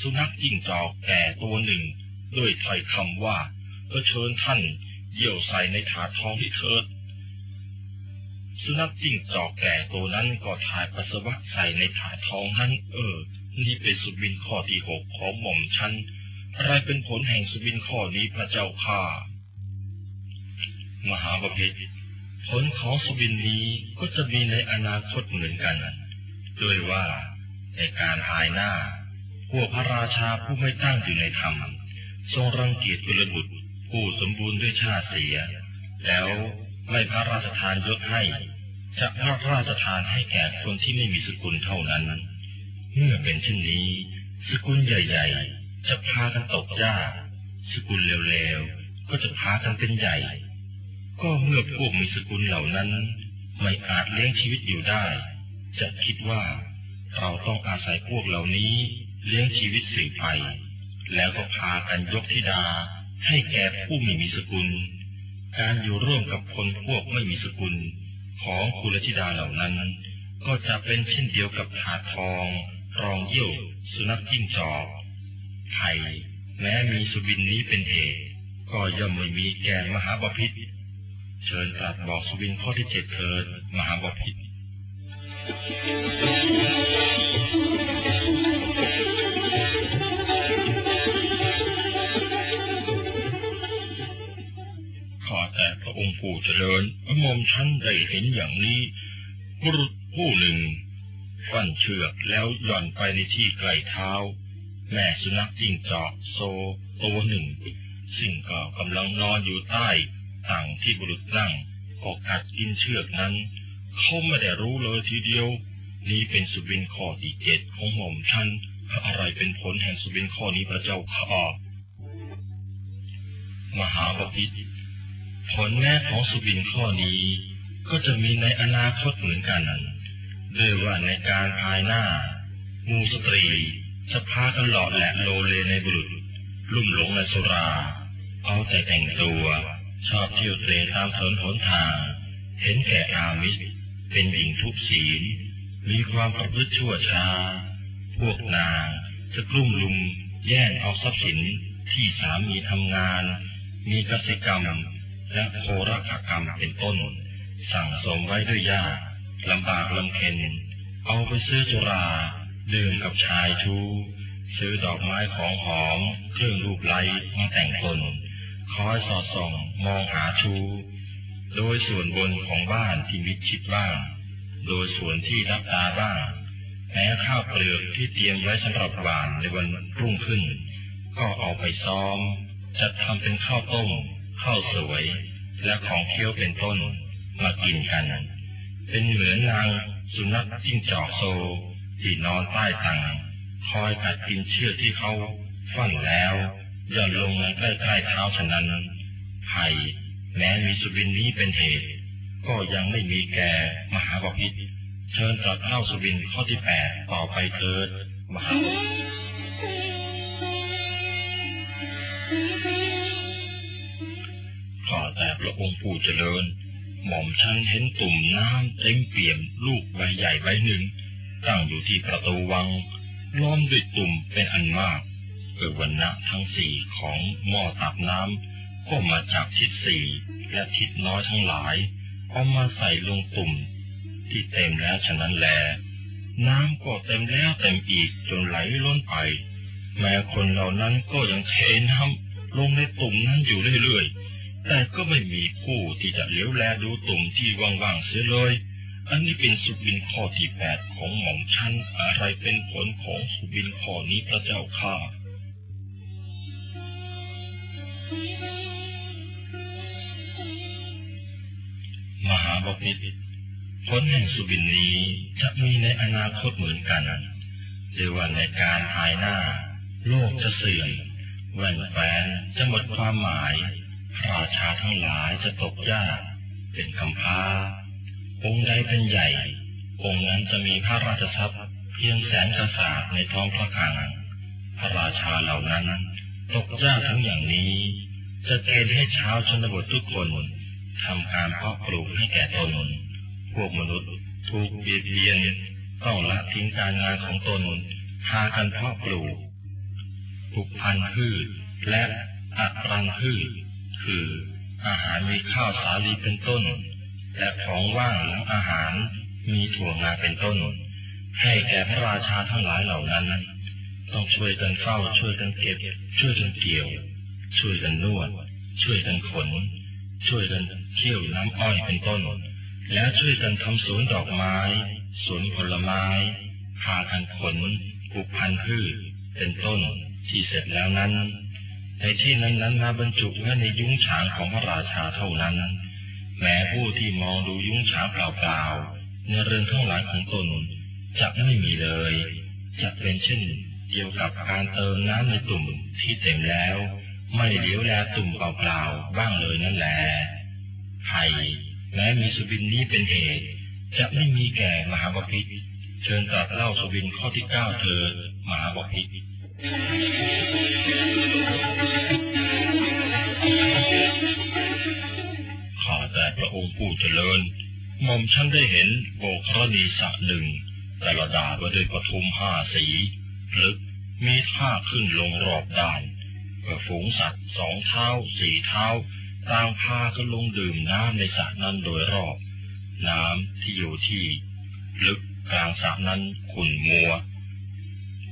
สุนัขจิ้งจอกแก่ตัวหนึ่ง ด้วยถ้อยคำว่าเออเชิญท่านเยี่ยวใส่ในถาดทองที่เถิด สุนัขจิ้งจอกแก่ตัวนั้นก็ถ่ายปัสสาวะใส่ในถาดทองนั้น เออ นี่เป็นสุบินข้อที่หกของหม่อมฉันอะไรเป็นผลแห่งสุบินข้อนี้พระเจ้าข้ามหาบพิตร ผลของสุบินนี้ก็จะมีในอนาคตเหมือนกันด้วยว่าในการภายหน้า พวกพระราชาผู้ไม่ตั้งอยู่ในธรรม ทรงรังเกียจกุลบุตรผู้สมบูรณ์ด้วยชาติเสีย แล้วไม่พระราชทานยศให้ จะพระราชทานให้แก่คนที่ไม่มีสกุลเท่านั้น เมื่อเป็นเช่นนี้ สกุลใหญ่ๆ จะพากันตกยากสกุลเลวๆ ก็จะพากันเป็นใหญ่ ก็เมื่อพวกมีสกุลเหล่านั้น ไม่อาจเลี้ยงชีวิตอยู่ได้ จะคิดว่าเราต้องอาศัยพวกเหล่านี้เลี้ยงชีวิตสืบไป แล้วก็พากันยกธิดาให้แก่ผู้ไม่มีสกุล การอยู่ร่วมกับคนพวกไม่มีสกุล ของกุลธิดาเหล่านั้น ก็จะเป็นเช่นเดียวกับถาทอง รองเยี่ยว สุนัขจิ้งจอกไผ่แม้มีสุบินนี้เป็นเหตุก็ย่อมไม่มีแก่มหาบพิตร เชิญตัดบอกสุวินข้อที่เจ็ดเถิดมหาบพิตรขอแต่พระองค์ผู้เจริญพระมอมชั้นได้เห็นอย่างนี้ บุรุษผู้หนึ่งฟันเชือกแล้วหย่อนไปในที่ไกลเท้า แม่สุนัขจิ้งจอกโซตัวหนึ่งสิ่งก็กำลังนอนอยู่ใต้ ต่างที่บุรุษนั่งก็กัดกินเชือกนั้น เขาไม่ได้รู้เลยทีเดียว นี่เป็นสุบินข้อที่เจ็ดของหม่อมฉันอะไรเป็นผลแห่งสุบินข้อนี้พระเจ้าข้ามหาบพิตรผลแม่ของสุบินข้อนี้ ก็จะมีในอนาคตเหมือนกันด้วยว่าในการภายหน้ามูสตรีจะพากันหลอดและโลเลในบุรุษ ลุ่มหลงในสุรา เอาแต่แต่งตัว ชอบเที่ยวเตะตามถนหนทาง เห็นแก่อามิสเป็นหญิงทุกศีล มีความประพฤติชั่วช้า พวกนางจะกลุ่มลุมแย่งเอาทรัพย์สินที่สามีทำงาน มีกสิกรรม และโครคกรรมเป็นต้น สั่งสมไว้ด้วยยากลำบากลำเค็น เอาไปซื้อจุราดื่มกับชายชู ซื้อดอกไม้ของหอม เครื่องรูปไล้มาแต่งตน คอยสอดส่องมองหาชูโดยส่วนบนของบ้านที่มิดชิดบ้าง โดยส่วนที่รับตาบ้างแม้ข้าวเปลือกที่เตรียมไว้สำหรับหวานในวันรุ่งขึ้น ก็เอาไปซ้อมจะทำเป็นข้าวต้มข้าวสวย และของเคี้ยวเป็นต้นมากินกัน เป็นเหมือนนางสุนัขจิ้งจอกโซที่นอนใต้ตังคอยกัดกินเชือกที่เขาฟั่นแล้ว ย่อนลงใกล้ๆเท้าฉะนั้นไผ่แม้มีสุบินนี้เป็นเหตุ ก็ยังไม่มีแก่มหาบพิตรเชิญตรัสเล่าสุบินข้อที่แปดต่อไปเถิดมหาบพิตรข้าแต่พระองค์ผู้เจริญ หม่อมฉันเห็นตุ่มน้ำเต็มเปี่ยมลูกใบใหญ่ใบหนึ่ง ตั้งอยู่ที่ประตูวังล้อมด้วยตุ่มเป็นอันมาก เกิดวันณะทั้งสี่ของหม้อตักน้ำก็มาจากทิศสี่และทิศน้อยทั้งหลายเอามาใส่ลงตุ่ม ที่เต็มแล้วฉะนั้นแล น้ำก็เต็มแล้วเต็มอีกจนไหลล้นไป แม้คนเหล่านั้นก็ยังเทน้ำลงในตุ่มนั้นอยู่เรื่อยๆ แต่ก็ไม่มีผู้ที่จะเลี้ยวแลดูตุ่มที่ว่างๆเสียเลยอันนี้เป็นสุบินข้อที่แปดของหม่อมชันอะไรเป็นผลของสุบินข้อนี้พระเจ้าข้า มหาบพิตรผลแห่งสุบินนี้จะมีในอนาคตเหมือนกันหรือว่าในการภายหน้า โลกจะเสื่อมแหวนแฟนจะหมดความหมาย ราชาทั้งหลายจะตกยาก เป็นคำพาองค์ใดเป็นใหญ่ องค์นั้นจะมีพระราชทรัพย์ เพียงแสนกษาในท้องพระคลังพระราชาเหล่านั้น ตกยากทั้งอย่างนี้ จะเกณฑ์ให้ชาวชนบททุกคนทำการเพาะปลูกให้แก่ตน พวกมนุษย์ถูกเบียดเบียนต้องละทิ้งการงานของตนพากันเพาะปลูกปลูกพันธุ์พืชและอัตรังพืชคืออาหารมีข้าวสาลีเป็นต้น และของว่างหลังอาหารมีถั่วงาเป็นต้น ให้แก่พระราชาทั้งหลายเหล่านั้น ต้องช่วยกันเฝ้าช่วยกันเก็บช่วยกันเกี่ยว ช่วยกันนวด ช่วยกันขน ช่วยกันเคี่ยวน้ำอ้อยเป็นต้น แล้วช่วยกันทำสวนดอกไม้ สวนผลไม้พากันขนปลูกพันธุ์พืชเป็นต้นที่เสร็จแล้วนั้น ในที่นั้นนั้นมาบรรจุไว้ในยุ้งฉางของพระราชาเท่านั้น แม้ผู้ที่มองดูยุ้งฉางเปล่าๆในเรือนข้างหลังของตนจะไม่มีเลย จะเป็นเช่นเดียวกับการเติมน้ำในตุ่มที่เต็มแล้ว ไม่เหลียวแลตุ่มเปล่าๆบ้างเลยนั่นแหละไผ่แม้มีสุบินนี้เป็นเหตุ จะไม่มีแก่มหาบพิตรเชิญตรัสเล่าสุบินข้อที่เก้าเธอมหาบพิตรข้าแต่พระองค์ผู้เจริญหม่อมฉันได้เห็นโบกรณีสะหนึ่งแต่ละดาบด้วยปทุมห้าสีลึกมีท่าขึ้นลงรอบด้าน ฝูงสัตว์สองเท้าสี่เท้าต่างพากันลงดื่มน้ำในสระนั้นโดยรอบ น้ำที่อยู่ที่ลึกกลางสระนั้นขุ่นมัว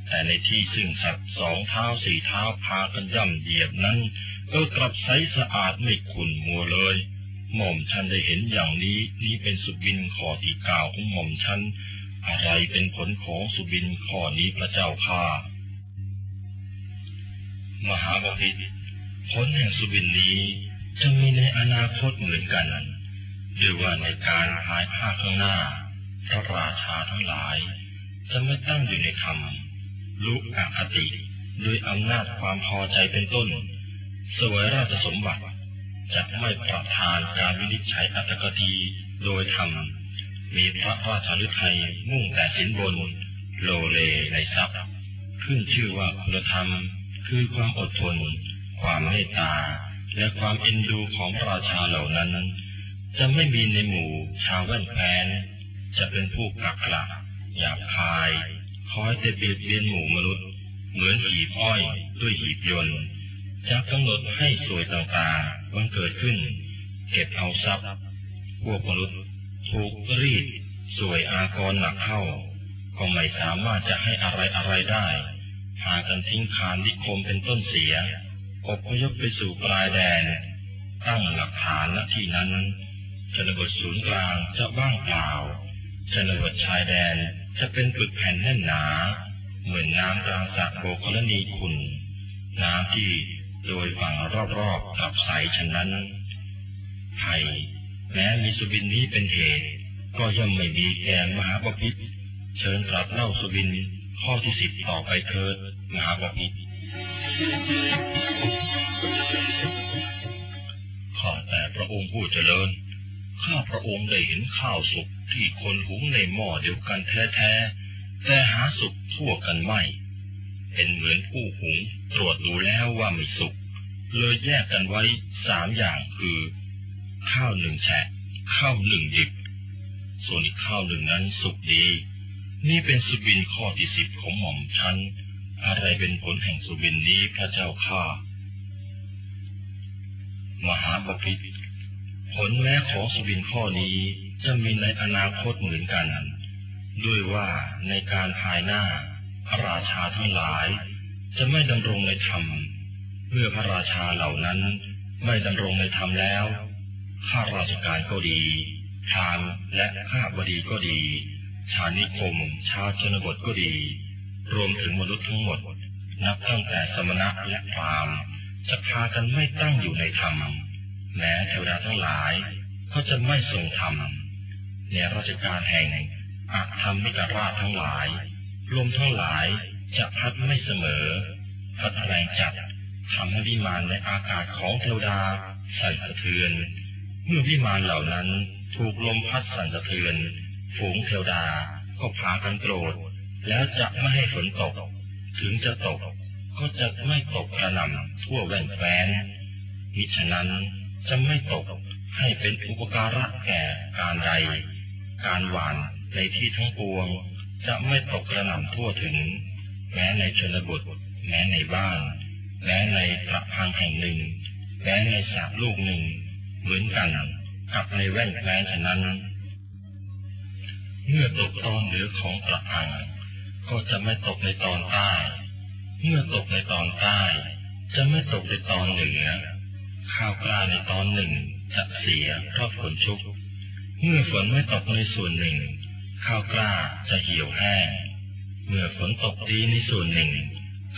แต่ในที่ซึ่งสัตว์สองเท้าสี่เท้าพากันย่ำเหยียบนั้นเออกลับใสสะอาดไม่ขุ่นมัวเลย หม่อมฉันได้เห็นอย่างนี้นี่เป็นสุบินข้อที่เก้าของหม่อมฉันอะไรเป็นผลของสุบินข้อนี้พระเจ้าข้า มหาบพิตรผลแห่งสุบินนี้จะมีในอนาคตเหมือนกันด้วยว่าในการภายภาคข้างหน้า พระราชาทั้งหลาย จะไม่ตั้งอยู่ในธรรมลุกอคติโดยอำนาจความพอใจเป็นต้น สวยราชสมบัติ จะไม่ประทานการวินิจฉัยอัตกตีโดยธรรม มีพระราชาฤทัยมุ่งแต่สินบน โลเลในทรัพย์ ขึ้นชื่อว่าคุณธรรม คือความอดทน ความเมตตา และความเอ็นดูของพระราชาเหล่านั้น จะไม่มีในหมู่ชาวแว่นแควนจะเป็นผู้กักหลักหยาบคาย คอยแต่เบียดเบียนหมู่มนุษย์ เหมือนหีบอ้อยด้วยหีบยนต์จะกำหนดให้สวยต่างๆบังเกิดขึ้น เก็บเอาทรัพย์ พวกมนุษย์ถูกรีดสวยอากรหนักเข้า ก็ไม่สามารถจะให้อะไรอะไรได้ พากันทิ้งคานนิคมเป็นต้นเสียอบพยพไปสู่ปลายแดน ตั้งหลักฐานณที่นั้นชนบทศูนย์กลางจะว่างเปล่าชนบทชายแดนจะเป็นปึกแผ่นแน่นหนา เหมือนน้ำกลางสระโบกรณีขุนน้ำที่โดยฝั่งรอบๆกับใสฉะนั้นไทยแม้มีสุบินนี้เป็นเหตุ ก็ย่อมไม่มีแก่มหาปพิธเชิญกลับเล่าสุบินข้อที่สิบต่อไปเถิด มหาบพิตรข้าแต่พระองค์ผู้เจริญ ข้าพระองค์ได้เห็นข้าวสุกที่คนหุงในหม้อเดียวกันแท้ๆ แต่หาสุกทั่วกันไม่ เป็นเหมือนผู้หุงตรวจดูแล้วว่าไม่สุก เลยแยกกันไว้สามอย่างคือ ข้าวหนึ่งแฉะ ข้าวหนึ่งดิบ ส่วนอีกข้าวหนึ่งนั้นสุกดี นี่เป็นสุบินข้อที่สิบของหม่อมฉัน อะไรเป็นผลแห่งสุบินนี้พระเจ้าข้ามหาบพิตผลแม้ของสุบินข้อนี้จะมีในอนาคตเหมือนกัน ด้วยว่าในการภายหน้า พระราชาทั้งหลาย จะไม่ดำรงในธรรม เมื่อพระราชาเหล่านั้นไม่ดำรงในธรรมแล้ว ข้าราชการก็ดี ทานและข้าบดีก็ดี ชานิคม ชาชนบทก็ดี รวมถึงมนุษย์ทั้งหมด นับตั้งแต่สมณะและพรามจะพากันไม่ตั้งอยู่ในธรรม แม้เทวดาทั้งหลายก็จะไม่ทรงธรรมในราชการแห่งอาธรรมิกราชทั้งหลายลมทั้งหลายจะพัดไม่เสมอ พัดแรงจัดทำให้วิมานในอากาศของเทวดาสั่นสะเทือน เมื่อวิมานเหล่านั้นถูกลมพัดสั่นสะเทือน ฝูงเทวดาก็พากันโกรธ แล้วจะไม่ให้ฝนตก ถึงจะตกก็จะไม่ตกกระหน่ำทั่วแว่นแฟนมิฉะนั้นจะไม่ตกให้เป็นอุปการะแก่การใด การหวานในที่ทั้งปวง จะไม่ตกกระหน่ำทั่วถึง แม้ในชนบท แม้ในบ้านแม้ในประพังแห่งหนึ่งแม้ในสาลูกหนึ่ง เหมือนกันกับในแว่นแฟนฉะนั้น เมื่อตกตอนเหนือของประอัง ก็จะไม่ตกในตอนใต้ เมื่อตกในตอนใต้ จะไม่ตกในตอนเหนือ ข้าวกล้าในตอนหนึ่งจะเสียเพราะฝนชุก เมื่อฝนไม่ตกในส่วนหนึ่ง ข้าวกล้าจะเหี่ยวแห้ง เมื่อฝนตกดีในส่วนหนึ่ง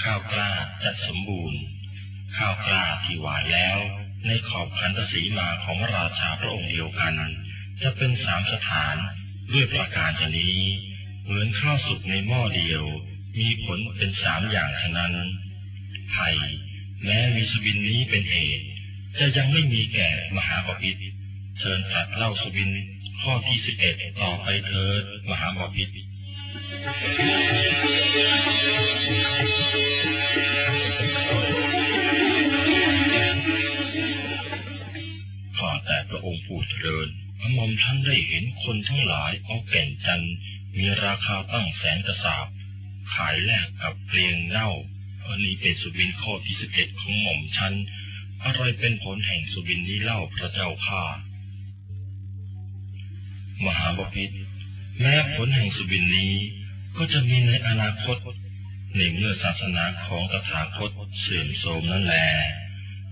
ข้าวกล้าจะสมบูรณ์ ข้าวกล้าที่หวานแล้ว ในขอบคันตสีมาของราชาพระองค์เดียวกัน จะเป็นสามสถานด้วยประการชนี้ เหมือนข้าวสุกในหม้อเดียว มีผลเป็นสามอย่างฉะนั้นไผ่แม้มีสุบินนี้เป็นเหตุ จะยังไม่มีแก่มหาบพิตรเชิญตรัสเล่าสุบินข้อที่สิบเอ็ดต่อไปเถิดมหาบพิตรข้าแต่พระองค์ผู้เจริญหม่อมท่านได้เห็นคนทั้งหลายเอาแก่นจันท มีราคาตั้งแสนกระสาบ ขายแลกกับเปลียงเน่าอันนี้เป็นสุบินข้อที่สิบเอ็ดของหม่อมฉันอะไรเป็นผลแห่งสุบินนี้เล่าพระเจ้าข้ามหาบพิตรแม้ผลแห่งสุบินนี้ก็จะมีในอนาคตในเมื่อศาสนาของตถาคตเสื่อมโทรมนั่นแหละ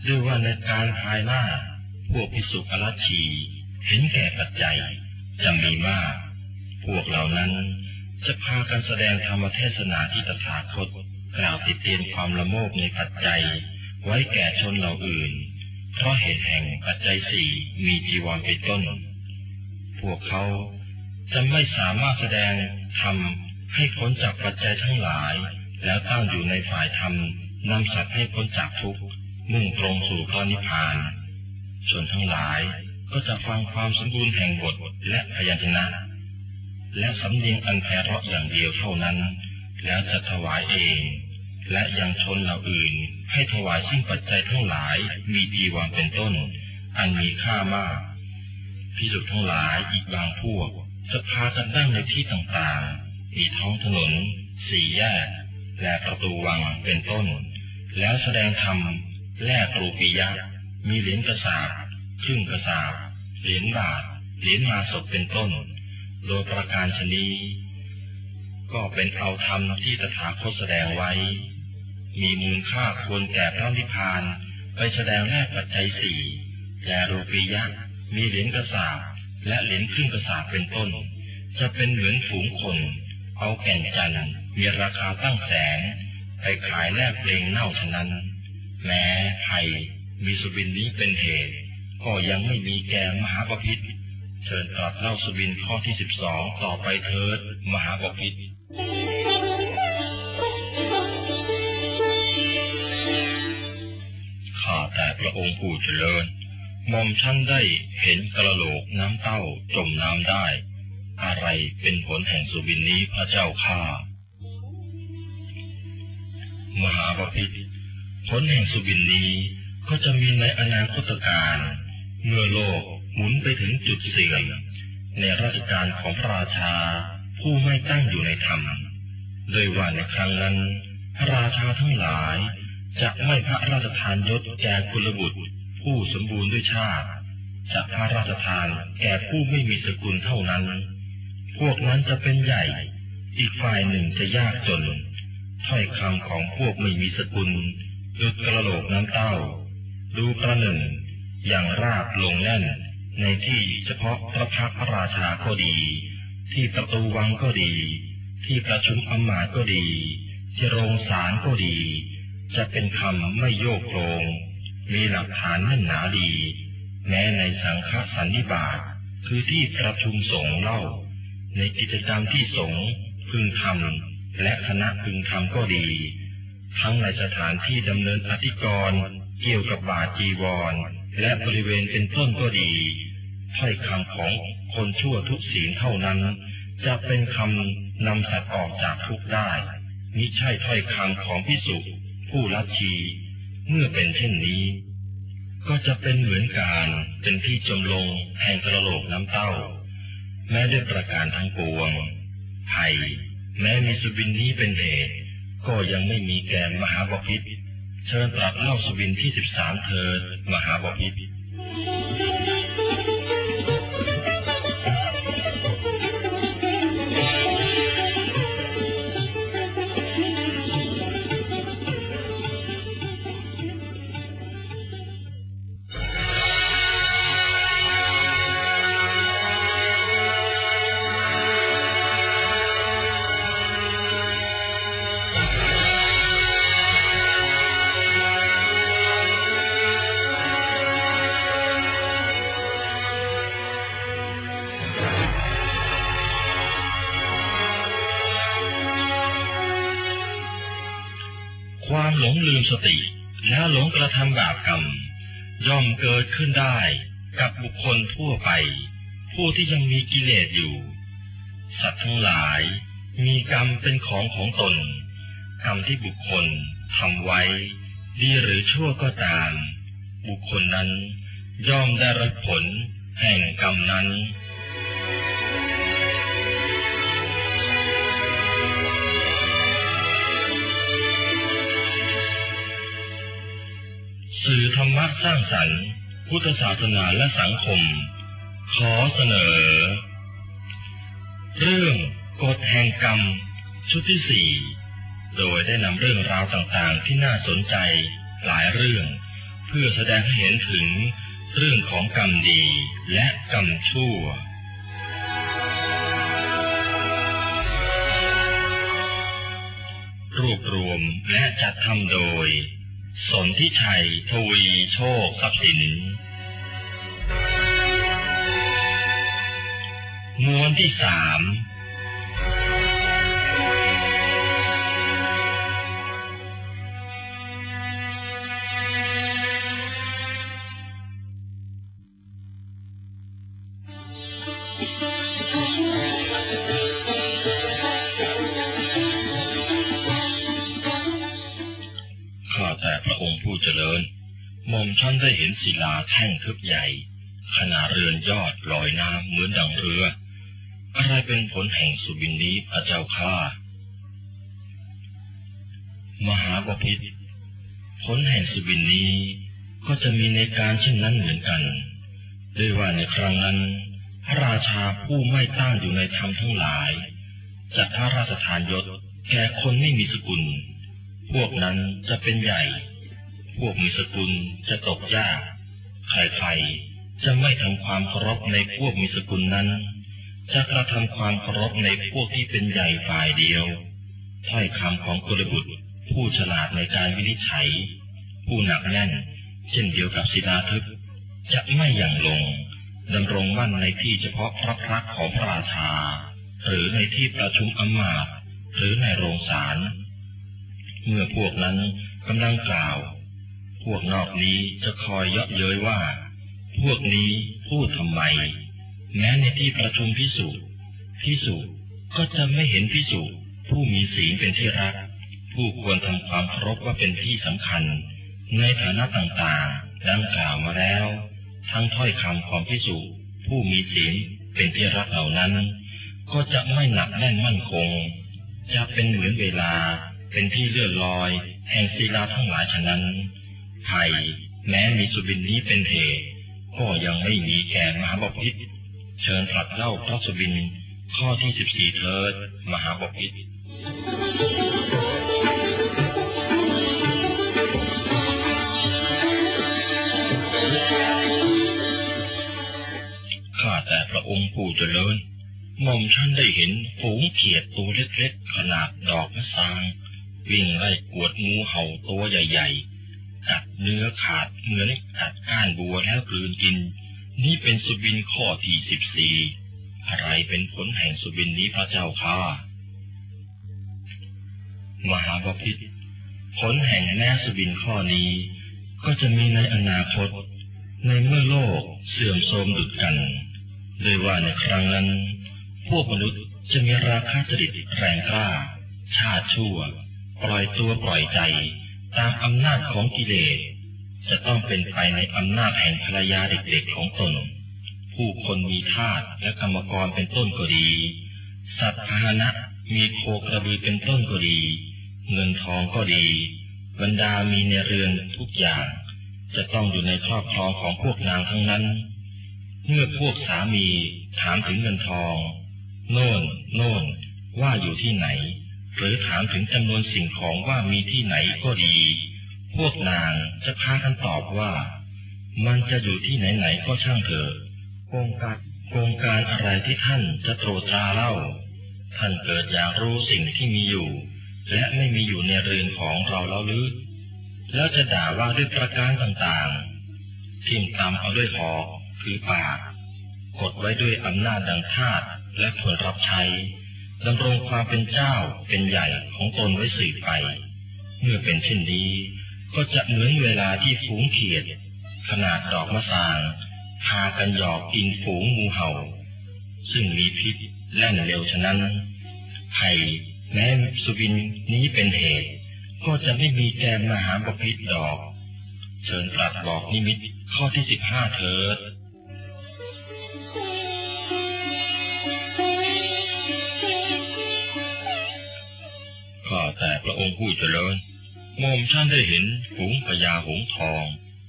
ด้วยว่าในการภายหน้า พวกพิสุอรัชีเห็นแก่ปัจจัยจะมีมาก พวกเหล่านั้นจะพากันแสดงธรรมเทศนาที่ตถาคตกล่าวติดเตียนความละโมบในปัจจัย ไว้แก่ชนเหล่าอื่น เพราะเหตุแห่งปัจจัยสี่มีจีวรเป็นต้น พวกเขาจะไม่สามารถแสดงธรรมให้พ้นจากปัจจัยทั้งหลาย แล้วตั้งอยู่ในฝ่ายธรรมนำสัตว์ให้พ้นจากทุกข์มุ่งตรงสู่พระนิพพานส่วนทั้งหลายก็จะฟังความสมบูรณ์แห่งบทและพยัญชนะ และสำเนียงอันแพเราะอย่างเดียวเท่านั้น แล้วจะถวายเอง และยังชนเหล่าอื่น ให้ถวายสิ่งปัจจัยทั้งหลาย มีดีวางเป็นต้น อันมีค่ามากพิสุทั้งหลายอีกบางพวก จะพากันนั่งในที่ต่างๆ มีท้องถนน สี่แยก และประตูวังเป็นต้น แล้วแสดงธรรมแลกรูปียะมีเหรียญกระสาบครึ่งกระสาบเหรียญบาทเหรียญมาศพเป็นต้น โดยประการชนีก็เป็นเอาธรรมที่ตถาคตแสดงไว้ มีมูลค่าควรแก่พระนิพพานไปแสดงแลกปัจจัยสี่แก่รูปียะมีเหรียญกระสาบและเหรียญครึ่งกระสาบเป็นต้น จะเป็นเหมือนฝูงคน เอาแก่นจันทร์มีราคาตั้งแสนไปขายแลกเพลงเน่าฉะนั้น แม้ไทยมีสุบินนี้เป็นเหตุ ก็ยังไม่มีแก่มหาปพิธ เชิญตรัสเล่าสุบินข้อที่สิบสองต่อไปเถิด มหาปพิธข้าแต่พระองค์ผู้เจริญมอมท่านได้เห็นกระโหลกน้ำเต้าจมน้ำได้ อะไรเป็นผลแห่งสุบินนี้พระเจ้าข้ามหาปพิธผลแห่งสุบินนี้ก็จะมีในอนาคตการเมื่อโลก หมุนไปถึงจุดเสื่อมในราชการของพระราชาผู้ไม่ตั้งอยู่ในธรรมโดยว่าในครั้งนั้น พระราชาทั้งหลาย จะไม่พระราชทานยศแก่คุลบุตร ผู้สมบูรณ์ด้วยชาติจะพระราชทานแก่ผู้ไม่มีสกุลเท่านั้น พวกนั้นจะเป็นใหญ่ อีกฝ่ายหนึ่งจะยากจน ถ้อยคำของพวกไม่มีสกุลดุดกระโหลกน้ำเต้า ดูกระหนึ่ง อย่างราบลงแน่น ในที่เฉพาะพระพักพระราชาก็ดี ที่ประตูวังก็ดี ที่ประชุมอำมาตย์ก็ดี ที่โรงศาลก็ดี จะเป็นคำไม่โยกโครง มีหลักฐานแน่นหนาดี แม้ในสังฆสันนิบาตคือที่ประชุมสงฆ์เล่า ในกิจกรรมที่สงฆ์พึงทำและคณะพึงทำก็ดี ทั้งในสถานที่ดำเนินอธิกรณ์เกี่ยวกับบาจีวร และบริเวณเป็นต้นก็ดีถ้อยคำของคนชั่วทุกศีลเท่านั้น จะเป็นคำนำสัตว์ออกจากทุกข์ได้มิใช่ถ้อยคำของพิสุผู้ลัทธีเมื่อเป็นเช่นนี้ ก็จะเป็นเหมือนการเป็นที่จมลงแห่งกระโหลกน้ำเต้า แม้ด้วยประการทั้งปวงไผ่แม้มีสุบินนี้เป็นเหตุก็ยังไม่มีแก่มหาบพิษ เชิญปรับเล่าสุบินที่สิบสามเถิดมหาบพิตร สติ แล้วหลงกระทำบาปกรรม ย่อมเกิดขึ้นได้กับบุคคลทั่วไป ผู้ที่ยังมีกิเลสอยู่ สัตว์ทั้งหลายมีกรรมเป็นของของตน กรรมที่บุคคลทำไว้ ดีหรือชั่วก็ตาม บุคคลนั้นย่อมได้รับผลแห่งกรรมนั้น สร้างสรรค์ พุทธศาสนาและสังคม ขอเสนอ เรื่องกฎแห่งกรรม ชุดที่สี่โดยได้นำเรื่องราวต่างๆ ที่น่าสนใจหลายเรื่อง เพื่อแสดงให้เห็นถึงเรื่องของกรรมดีและกรรมชั่วรวบรวมและจัดทำโดย สนทิชัย ทวีโชคทรัพย์สินม้วนที่สาม หม่อมท่านได้เห็นศิลาแท่งทึบใหญ่ ขนาดเรือนยอดลอยน้ำเหมือนดังเรือ อะไรเป็นผลแห่งสุบินนี้พระเจ้าข้ามหาบพิตรผลแห่งสุบินนี้ก็จะมีในการเช่นนั้นเหมือนกันด้วยว่าในครั้งนั้น พระราชาผู้ไม่ตั้งอยู่ในธรรมทั้งหลายจะพระราชทานยศแก่คนไม่มีสกุล พวกนั้นจะเป็นใหญ่ พวกมีสกุลจะตกยาก ใครๆ จะไม่ทำความเคารพในพวกมีสกุลนั้น จะกระทำความเคารพในพวกที่เป็นใหญ่ฝ่ายเดียวถ้อยคำของกุลบุตร ผู้ฉลาดในการวินิจฉัย ผู้หนักแน่น เช่นเดียวกับศิลาทึบจะไม่หยั่งลงดำรงมั่นในที่เฉพาะพระพักของพระราชา หรือในที่ประชุมอำมาตย์หรือในโรงศาลเมื่อพวกนั้นกำลังกล่าว พวกนอกนี้จะคอยเยาะเย้ยว่า พวกนี้พูดทำไม แม้ในที่ประชุมพิสูจน์พิสูจน์ก็จะไม่เห็นพิสูจน์ผู้มีศีลเป็นที่รัก ผู้ควรทำความเคารพว่าเป็นที่สำคัญ ในฐานะต่างๆ ดังกล่าวมาแล้ว ทั้งถ้อยคำของพิสูจน์ผู้มีศีลเป็นที่รักเหล่านั้น ก็จะไม่หนักแน่นมั่นคง จะเป็นเหมือนเวลาเป็นที่เลื่อนลอย แห่งศิลาทั้งหลายฉะนั้น ภัยแม้มีสุบินนี้เป็นเหตุก็ยังไม่มีแก่มหาบพิษเชิญตรัสเล่าพระสุบินข้อที่สิบสี่เถิดมหาบพิษข้าแต่พระองค์ผู้เจริญหม่อมท่านได้เห็นฝูงเขียดตัวเล็กๆ ขนาดดอกมะซาง วิ่งไล่กวดงูเห่าตัวใหญ่ๆ กัดเนื้อขาดเหมือนกัดก้านบัวแล้วกลืนกิน นี่เป็นสุบินข้อที่สิบสี่อะไรเป็นผลแห่งสุบินนี้พระเจ้าข้ามหาบพิตรผลแห่งแน่สุบินข้อนี้ ก็จะมีในอนาคต ในเมื่อโลกเสื่อมโทรมดุดกันโดยว่าในครั้งนั้น พวกมนุษย์จะมีราคะจริตแรงกล้า ชาติชั่ว ปล่อยตัวปล่อยใจ ตามอำนาจของกิเลส จะต้องเป็นไปในอำนาจแห่งภรรยาเด็กๆของตน ผู้คนมีทาสและกรรมกรเป็นต้นก็ดี สัตว์พาหนะมีโคกระบือเป็นต้นก็ดี เงินทองก็ดี บรรดามีในเรือนทุกอย่าง จะต้องอยู่ในครอบครองของพวกนางทั้งนั้น เมื่อพวกสามีถามถึงเงินทอง โน่น โน่นว่าอยู่ที่ไหน หรือถามถึงจำนวนสิ่งของว่ามีที่ไหนก็ดี พวกนางจะพากันตอบว่า มันจะอยู่ที่ไหนๆก็ช่างเถอะโครงการโครงการอะไรที่ท่านจะโตรตราเล่า ท่านเกิดอยากรู้สิ่งที่มีอยู่ และไม่มีอยู่ในเรือนของเราแล้วหรือแล้วจะด่าว่าด้วยประการต่างๆทิ่มตามเอาด้วยหอกคือปาก กดไว้ด้วยอำนาจดังทาสและผลรับใช้ ดำรงความเป็นเจ้าเป็นใหญ่ของตนไว้สืบไป เมื่อเป็นเช่นนี้ ก็จะเหมือนเวลาที่ฝูงเขียด ขนาดดอกมะสางพากันหยอกกินฝูงงูเห่า ซึ่งมีพิษแล่นเร็วฉะนั้นภัยแม้สุบินนี้เป็นเหตุ ก็จะไม่มีแกมมหาบพิษดอก เชิญตรัสบอกนิมิตข้อที่สิบห้าเถิด แต่พระองค์ผู้เจริญหม่อมท่านได้เห็นฝูงพญาหงทอง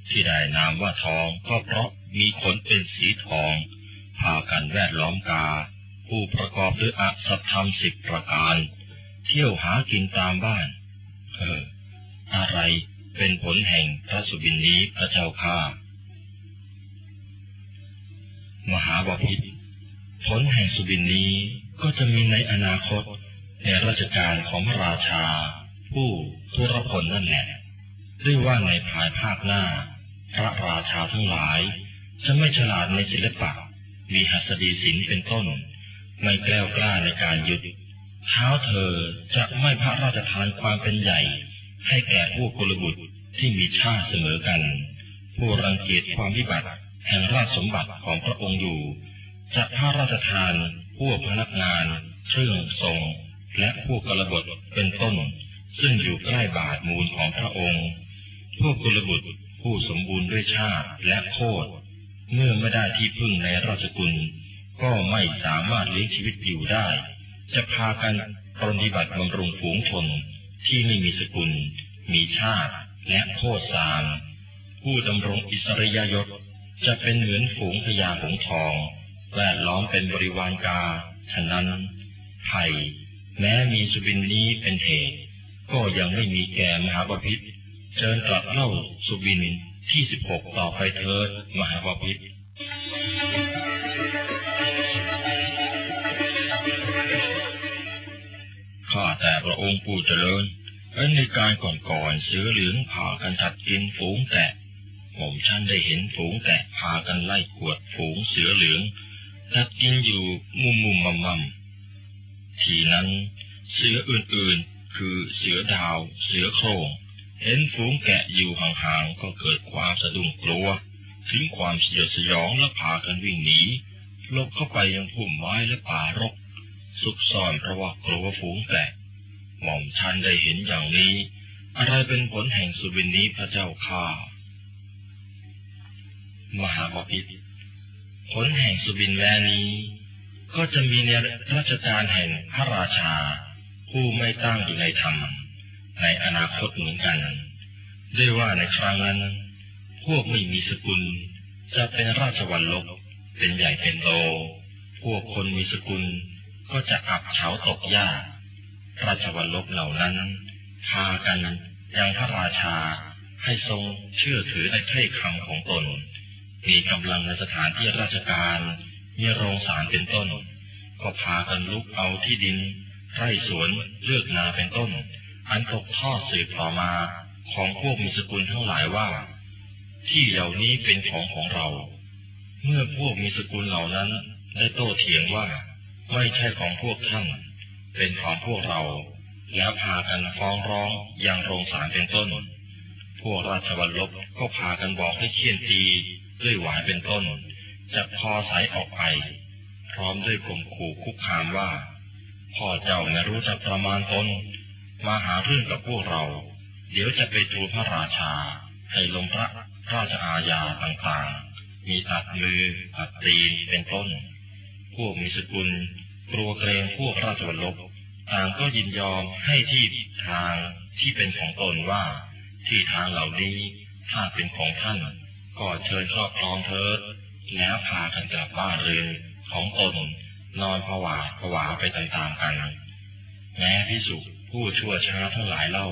ที่ได้นามว่าทองก็เพราะมีขนเป็นสีทอง พากันแวดล้อมกา ผู้ประกอบด้วยอสัตธรรมสิบประการ เที่ยวหากินตามบ้าน เออ อะไรเป็นผลแห่งพระสุบินนี้พระเจ้าข้ามหาบพิตรผลแห่งสุบินนี้ก็จะมีในอนาคต ในราชการของพระราชา ผู้ทุรพลนั่นแหละด้วยว่าในภายภาคหน้า พระราชาทั้งหลาย จะไม่ฉลาดในศิลปะ มีหัสดีศิลป์เป็นต้น ไม่แกล้วกล้าในการยุดเท้าเธอจะไม่พระราชทานความเป็นใหญ่ ให้แก่ผู้กุลบุตรที่มีชาติเสมอกัน ผู้รังเกียจความวิบัติแห่งราชสมบัติของพระองค์อยู่ จะพระราชทานพวกพนักงาน เครื่องทรง และผู้กระบฏเป็นต้น ซึ่งอยู่ใกล้บาทมูลของพระองค์ พวกกลบุตรผู้สมบูรณ์ด้วยชาติและโคดเมื่อไม่ได้ที่พึ่งในราชกุล ก็ไม่สามารถเลี้ยงชีวิตอยู่ได้ จะพากันปฏิบัติบำรุงฝูงชนที่ไม่มีสกุล มีชาติและโคดสามผู้ดำรงอิสริยยศจะเป็นเหมือนฝูงพญาหงทอง แวดล้อมเป็นบริวารกา ฉะนั้นไผ่ แม้มีสุบินนี้เป็นเหตุก็ยังไม่มีแก่มหาบพิษเชิญกลับเล่าสุบินที่สิบหกต่อไปเถิดมหาบพิษข้าแต่พระองค์ผู้เจริญในการก่อนๆเสือเหลืองพากันจัดกินฝูงแกะผมฉันได้เห็นฝูงแกะพากันไล่ขวดฝูงเสือเหลืองจัดกินอยู่มุมมุมมัมมัม ทีนั้นเสืออื่นๆ คือเสือดาว เสือโครงเห็นฝูงแกะอยู่ห่างๆ ก็เกิดความสะดุ้งกลัวทิ้งความเสียสยองและพากันวิ่งหนีหลบเข้าไปยังพุ่มไม้และป่ารก ซุกซ่อนเพราะว่ากลัวฝูงแกะหม่อมชันได้เห็นอย่างนี้ อะไรเป็นผลแห่งสุบินนี้พระเจ้าข้ามหาบพิตรผลแห่งสุบินแวนี้ ก็จะมีในราชการแห่งพระราชา ผู้ไม่ตั้งอยู่ในธรรม ในอนาคตเหมือนกันได้ว่าในครั้งนั้น พวกไม่มีสกุล จะเป็นราชวัลลกเป็นใหญ่เป็นโต พวกคนมีสกุลก็จะอับเฉาตกยากราชวัลลกเหล่านั้น พากันยังพระราชาให้ทรงเชื่อถือในถ้อยคำของตน มีกำลังในสถานที่ราชการ มีโรงสารเป็นต้น ก็พากันลุกเอาที่ดิน ไร่สวนเลือกนาเป็นต้น อันตกทอดสืบต่อมาของพวกมีสกุลทั้งหลายว่า ที่เหล่านี้เป็นของของเรา เมื่อพวกมีสกุลเหล่านั้นได้โต้เถียงว่า ไม่ใช่ของพวกท่าน เป็นของพวกเรา แล้วพากันฟ้องร้องอย่างโรงสารเป็นต้น พวกราชวัลลบก็พากันบอกให้เคี่ยนตีด้วยหวายเป็นต้น จะพอใสออกไป พร้อมด้วยข่มขู่คุกคามว่า พ่อเจ้าไม่รู้จักประมาณตนมาหาเรื่องกับพวกเรา เดี๋ยวจะไปทูลพระราชา ให้ลงพระราชอาญาต่างๆ มีตัดมือตัดตีนเป็นต้น พวกมีสกุลกลัวเกรงพวกราชวรลบต่างก็ยินยอมให้ที่ทางที่เป็นของตนว่า ที่ทางเหล่านี้ถ้าเป็นของท่าน ก็เชิญครอบครองเถิด แล้วพากันกลับบ้านเรือนของตนนอนผวาผวาไปตามๆกัน แม้พิสุผู้ชั่วช้าทั้งหลายเล่า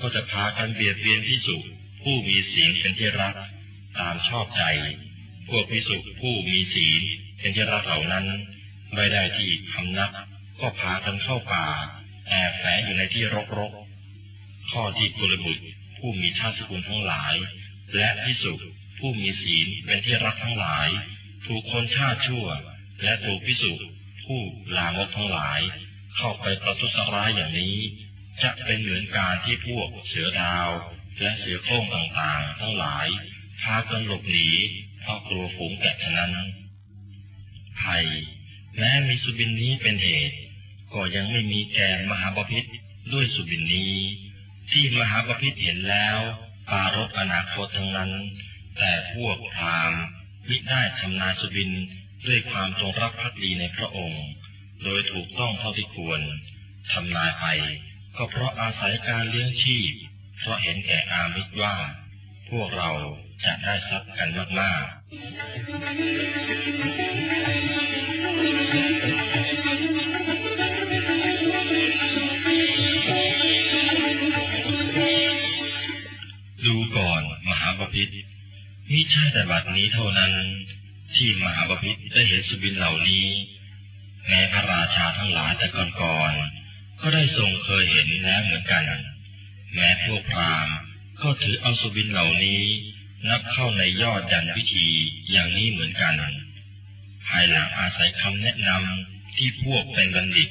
ก็จะพากันเบียดเบียนพิสุผู้มีศีลเป็นที่รัก ตามชอบใจ พวกพิสุผู้มีศีลเป็นที่รักเหล่านั้น ไม่ได้ที่พำนัก ก็พากันเข้าป่าแอบแฝงอยู่ในที่รกๆข้อที่กุลบุตรผู้มีชาติสกุลทั้งหลาย และพิสุ ผู้มีศีลเป็นที่รักทั้งหลาย ถูกคนชาติชั่ว และถูกพิสุผู้ลามกทั้งหลาย เข้าไปประทุษร้ายอย่างนี้ จะเป็นเหมือนการที่พวกเสือดาว และเสือโคร่งต่างๆ ทั้งหลาย พากันหลบหนีเพราะกลัวฝูงแกะนั้นไผ่แม้มีสุบินนี้เป็นเหตุ ก็ยังไม่มีแก่มหาบพิษด้วยสุบินนี้ ที่มหาบพิษเห็นแล้วปารบอนาคตทั้งนั้น แต่พวกพราหมณ์มิได้ทำนาสุบินด้วยความจงรักภักดีในพระองค์ โดยถูกต้องเท่าที่ควรทำนายไปก็เพราะอาศัยการเลี้ยงชีพ เพราะเห็นแก่อามิตว่า พวกเราจะได้ทรัพย์กันมากๆดูก่อนมหาปพิธ ใช่แต่บัดนี้เท่านั้น ที่มหาบพิตรได้เห็นสุบินเหล่านี้ แม้พระราชาทั้งหลายแต่ก่อนๆก็ได้ทรงเคยเห็นแล้วเหมือนกัน แม้พวกพราหมณ์ก็ถือเอาสุบินเหล่านี้ นับเข้าในยอดยันพิธีอย่างนี้เหมือนกันภายหลังอาศัยคำแนะนำที่พวกเป็นบัณฑิต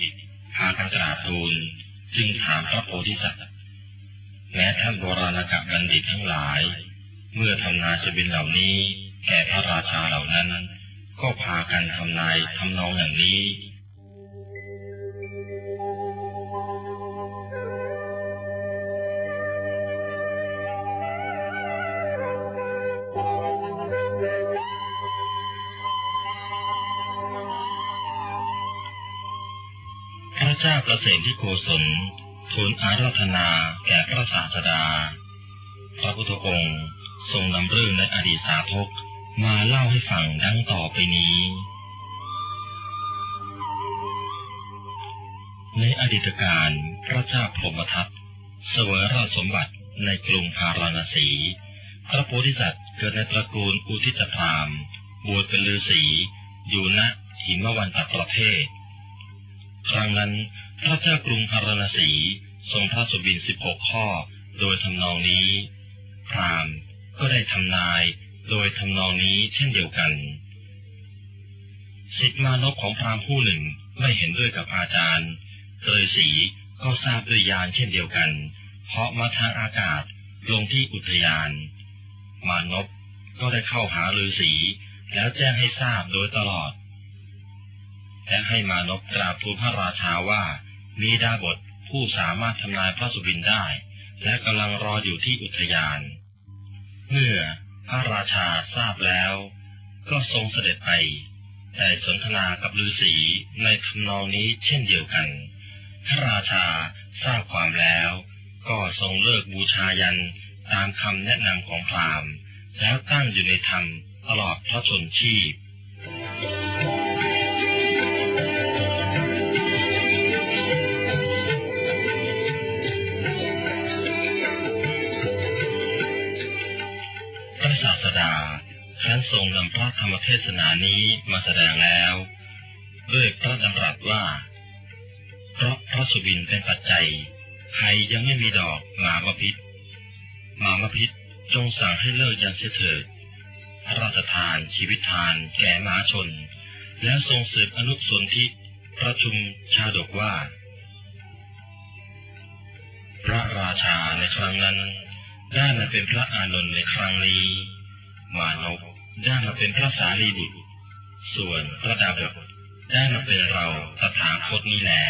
พากันกราบทูลจึงถามพระโพธิสัตว์แม้ท่านโบราณกะบัณฑิตทั้งหลาย เมื่อทำนายสุบินเหล่านี้ แก่พระราชาเหล่านั้น ก็พากันทำนายทำนองอย่างนี้เจ้าประเสฐที่โกศลทูลอาราธนาแก่พระศาสดา พระพุทธองค์ ทรงนำเรื่องในอดีตสาธกมาเล่าให้ฟังดังต่อไปนี้ ในอดีตการพระเจ้าพรหมทัตเสวยราชสมบัติในกรุงพาราณสี พระโพธิสัตว์เกิดในตระกูลอุทิตพรามบวชเป็นฤาษีอยู่ณหิมวันตประเทศ ครั้งนั้นพระเจ้ากรุงพาราณสีทรงพระสุบินสิบหกข้อ โดยทำนองนี้ พราม ก็ได้ทำนายโดยทำนองนี้เช่นเดียวกันสิทธิมานพของพรามผู้หนึ่งไม่เห็นด้วยกับอาจารย์เตยสีก็ทราบด้วยยานเช่นเดียวกัน เพราะมาทางอากาศลงที่อุทยาน มานพก็ได้เข้าหาฤาษีแล้วแจ้งให้ทราบโดยตลอด และให้มานพกราบทูลพระราชาว่ามีดาบทผู้สามารถทำลายพระสุบินได้ และกำลังรออยู่ที่อุทยาน เมื่อพระราชาทราบแล้ว ก็ทรงเสด็จไป แต่สนทนากับฤาษีในทำนองนี้เช่นเดียวกัน พระราชาทราบความแล้ว ก็ทรงเลิกบูชายันตามคำแนะนำของพราหมณ์ แล้วตั้งอยู่ในธรรมตลอดพระชนชีพ ท่านทรงนำพระธรรมเทศนานี้มาแสดงแล้ว ด้วยพระดำรัสว่า เพราะพระสุบินเป็นปัจจัยใครยังไม่มีดอกหมามพิษหมามพิษจงสั่งให้เลิกยันเสียเถิดพระราชทานชีวิตทานแก่มหาชน แล้วทรงสืบอนุสนธิประชุมชาดกว่า พระราชาในครั้งนั้นได้มาเป็นพระอานนท์ในครั้งนี้ มานพได้มาเป็นพระสารีบุตร ส่วนพระดาบทได้มาเป็นเราตถาคตนี้แหละ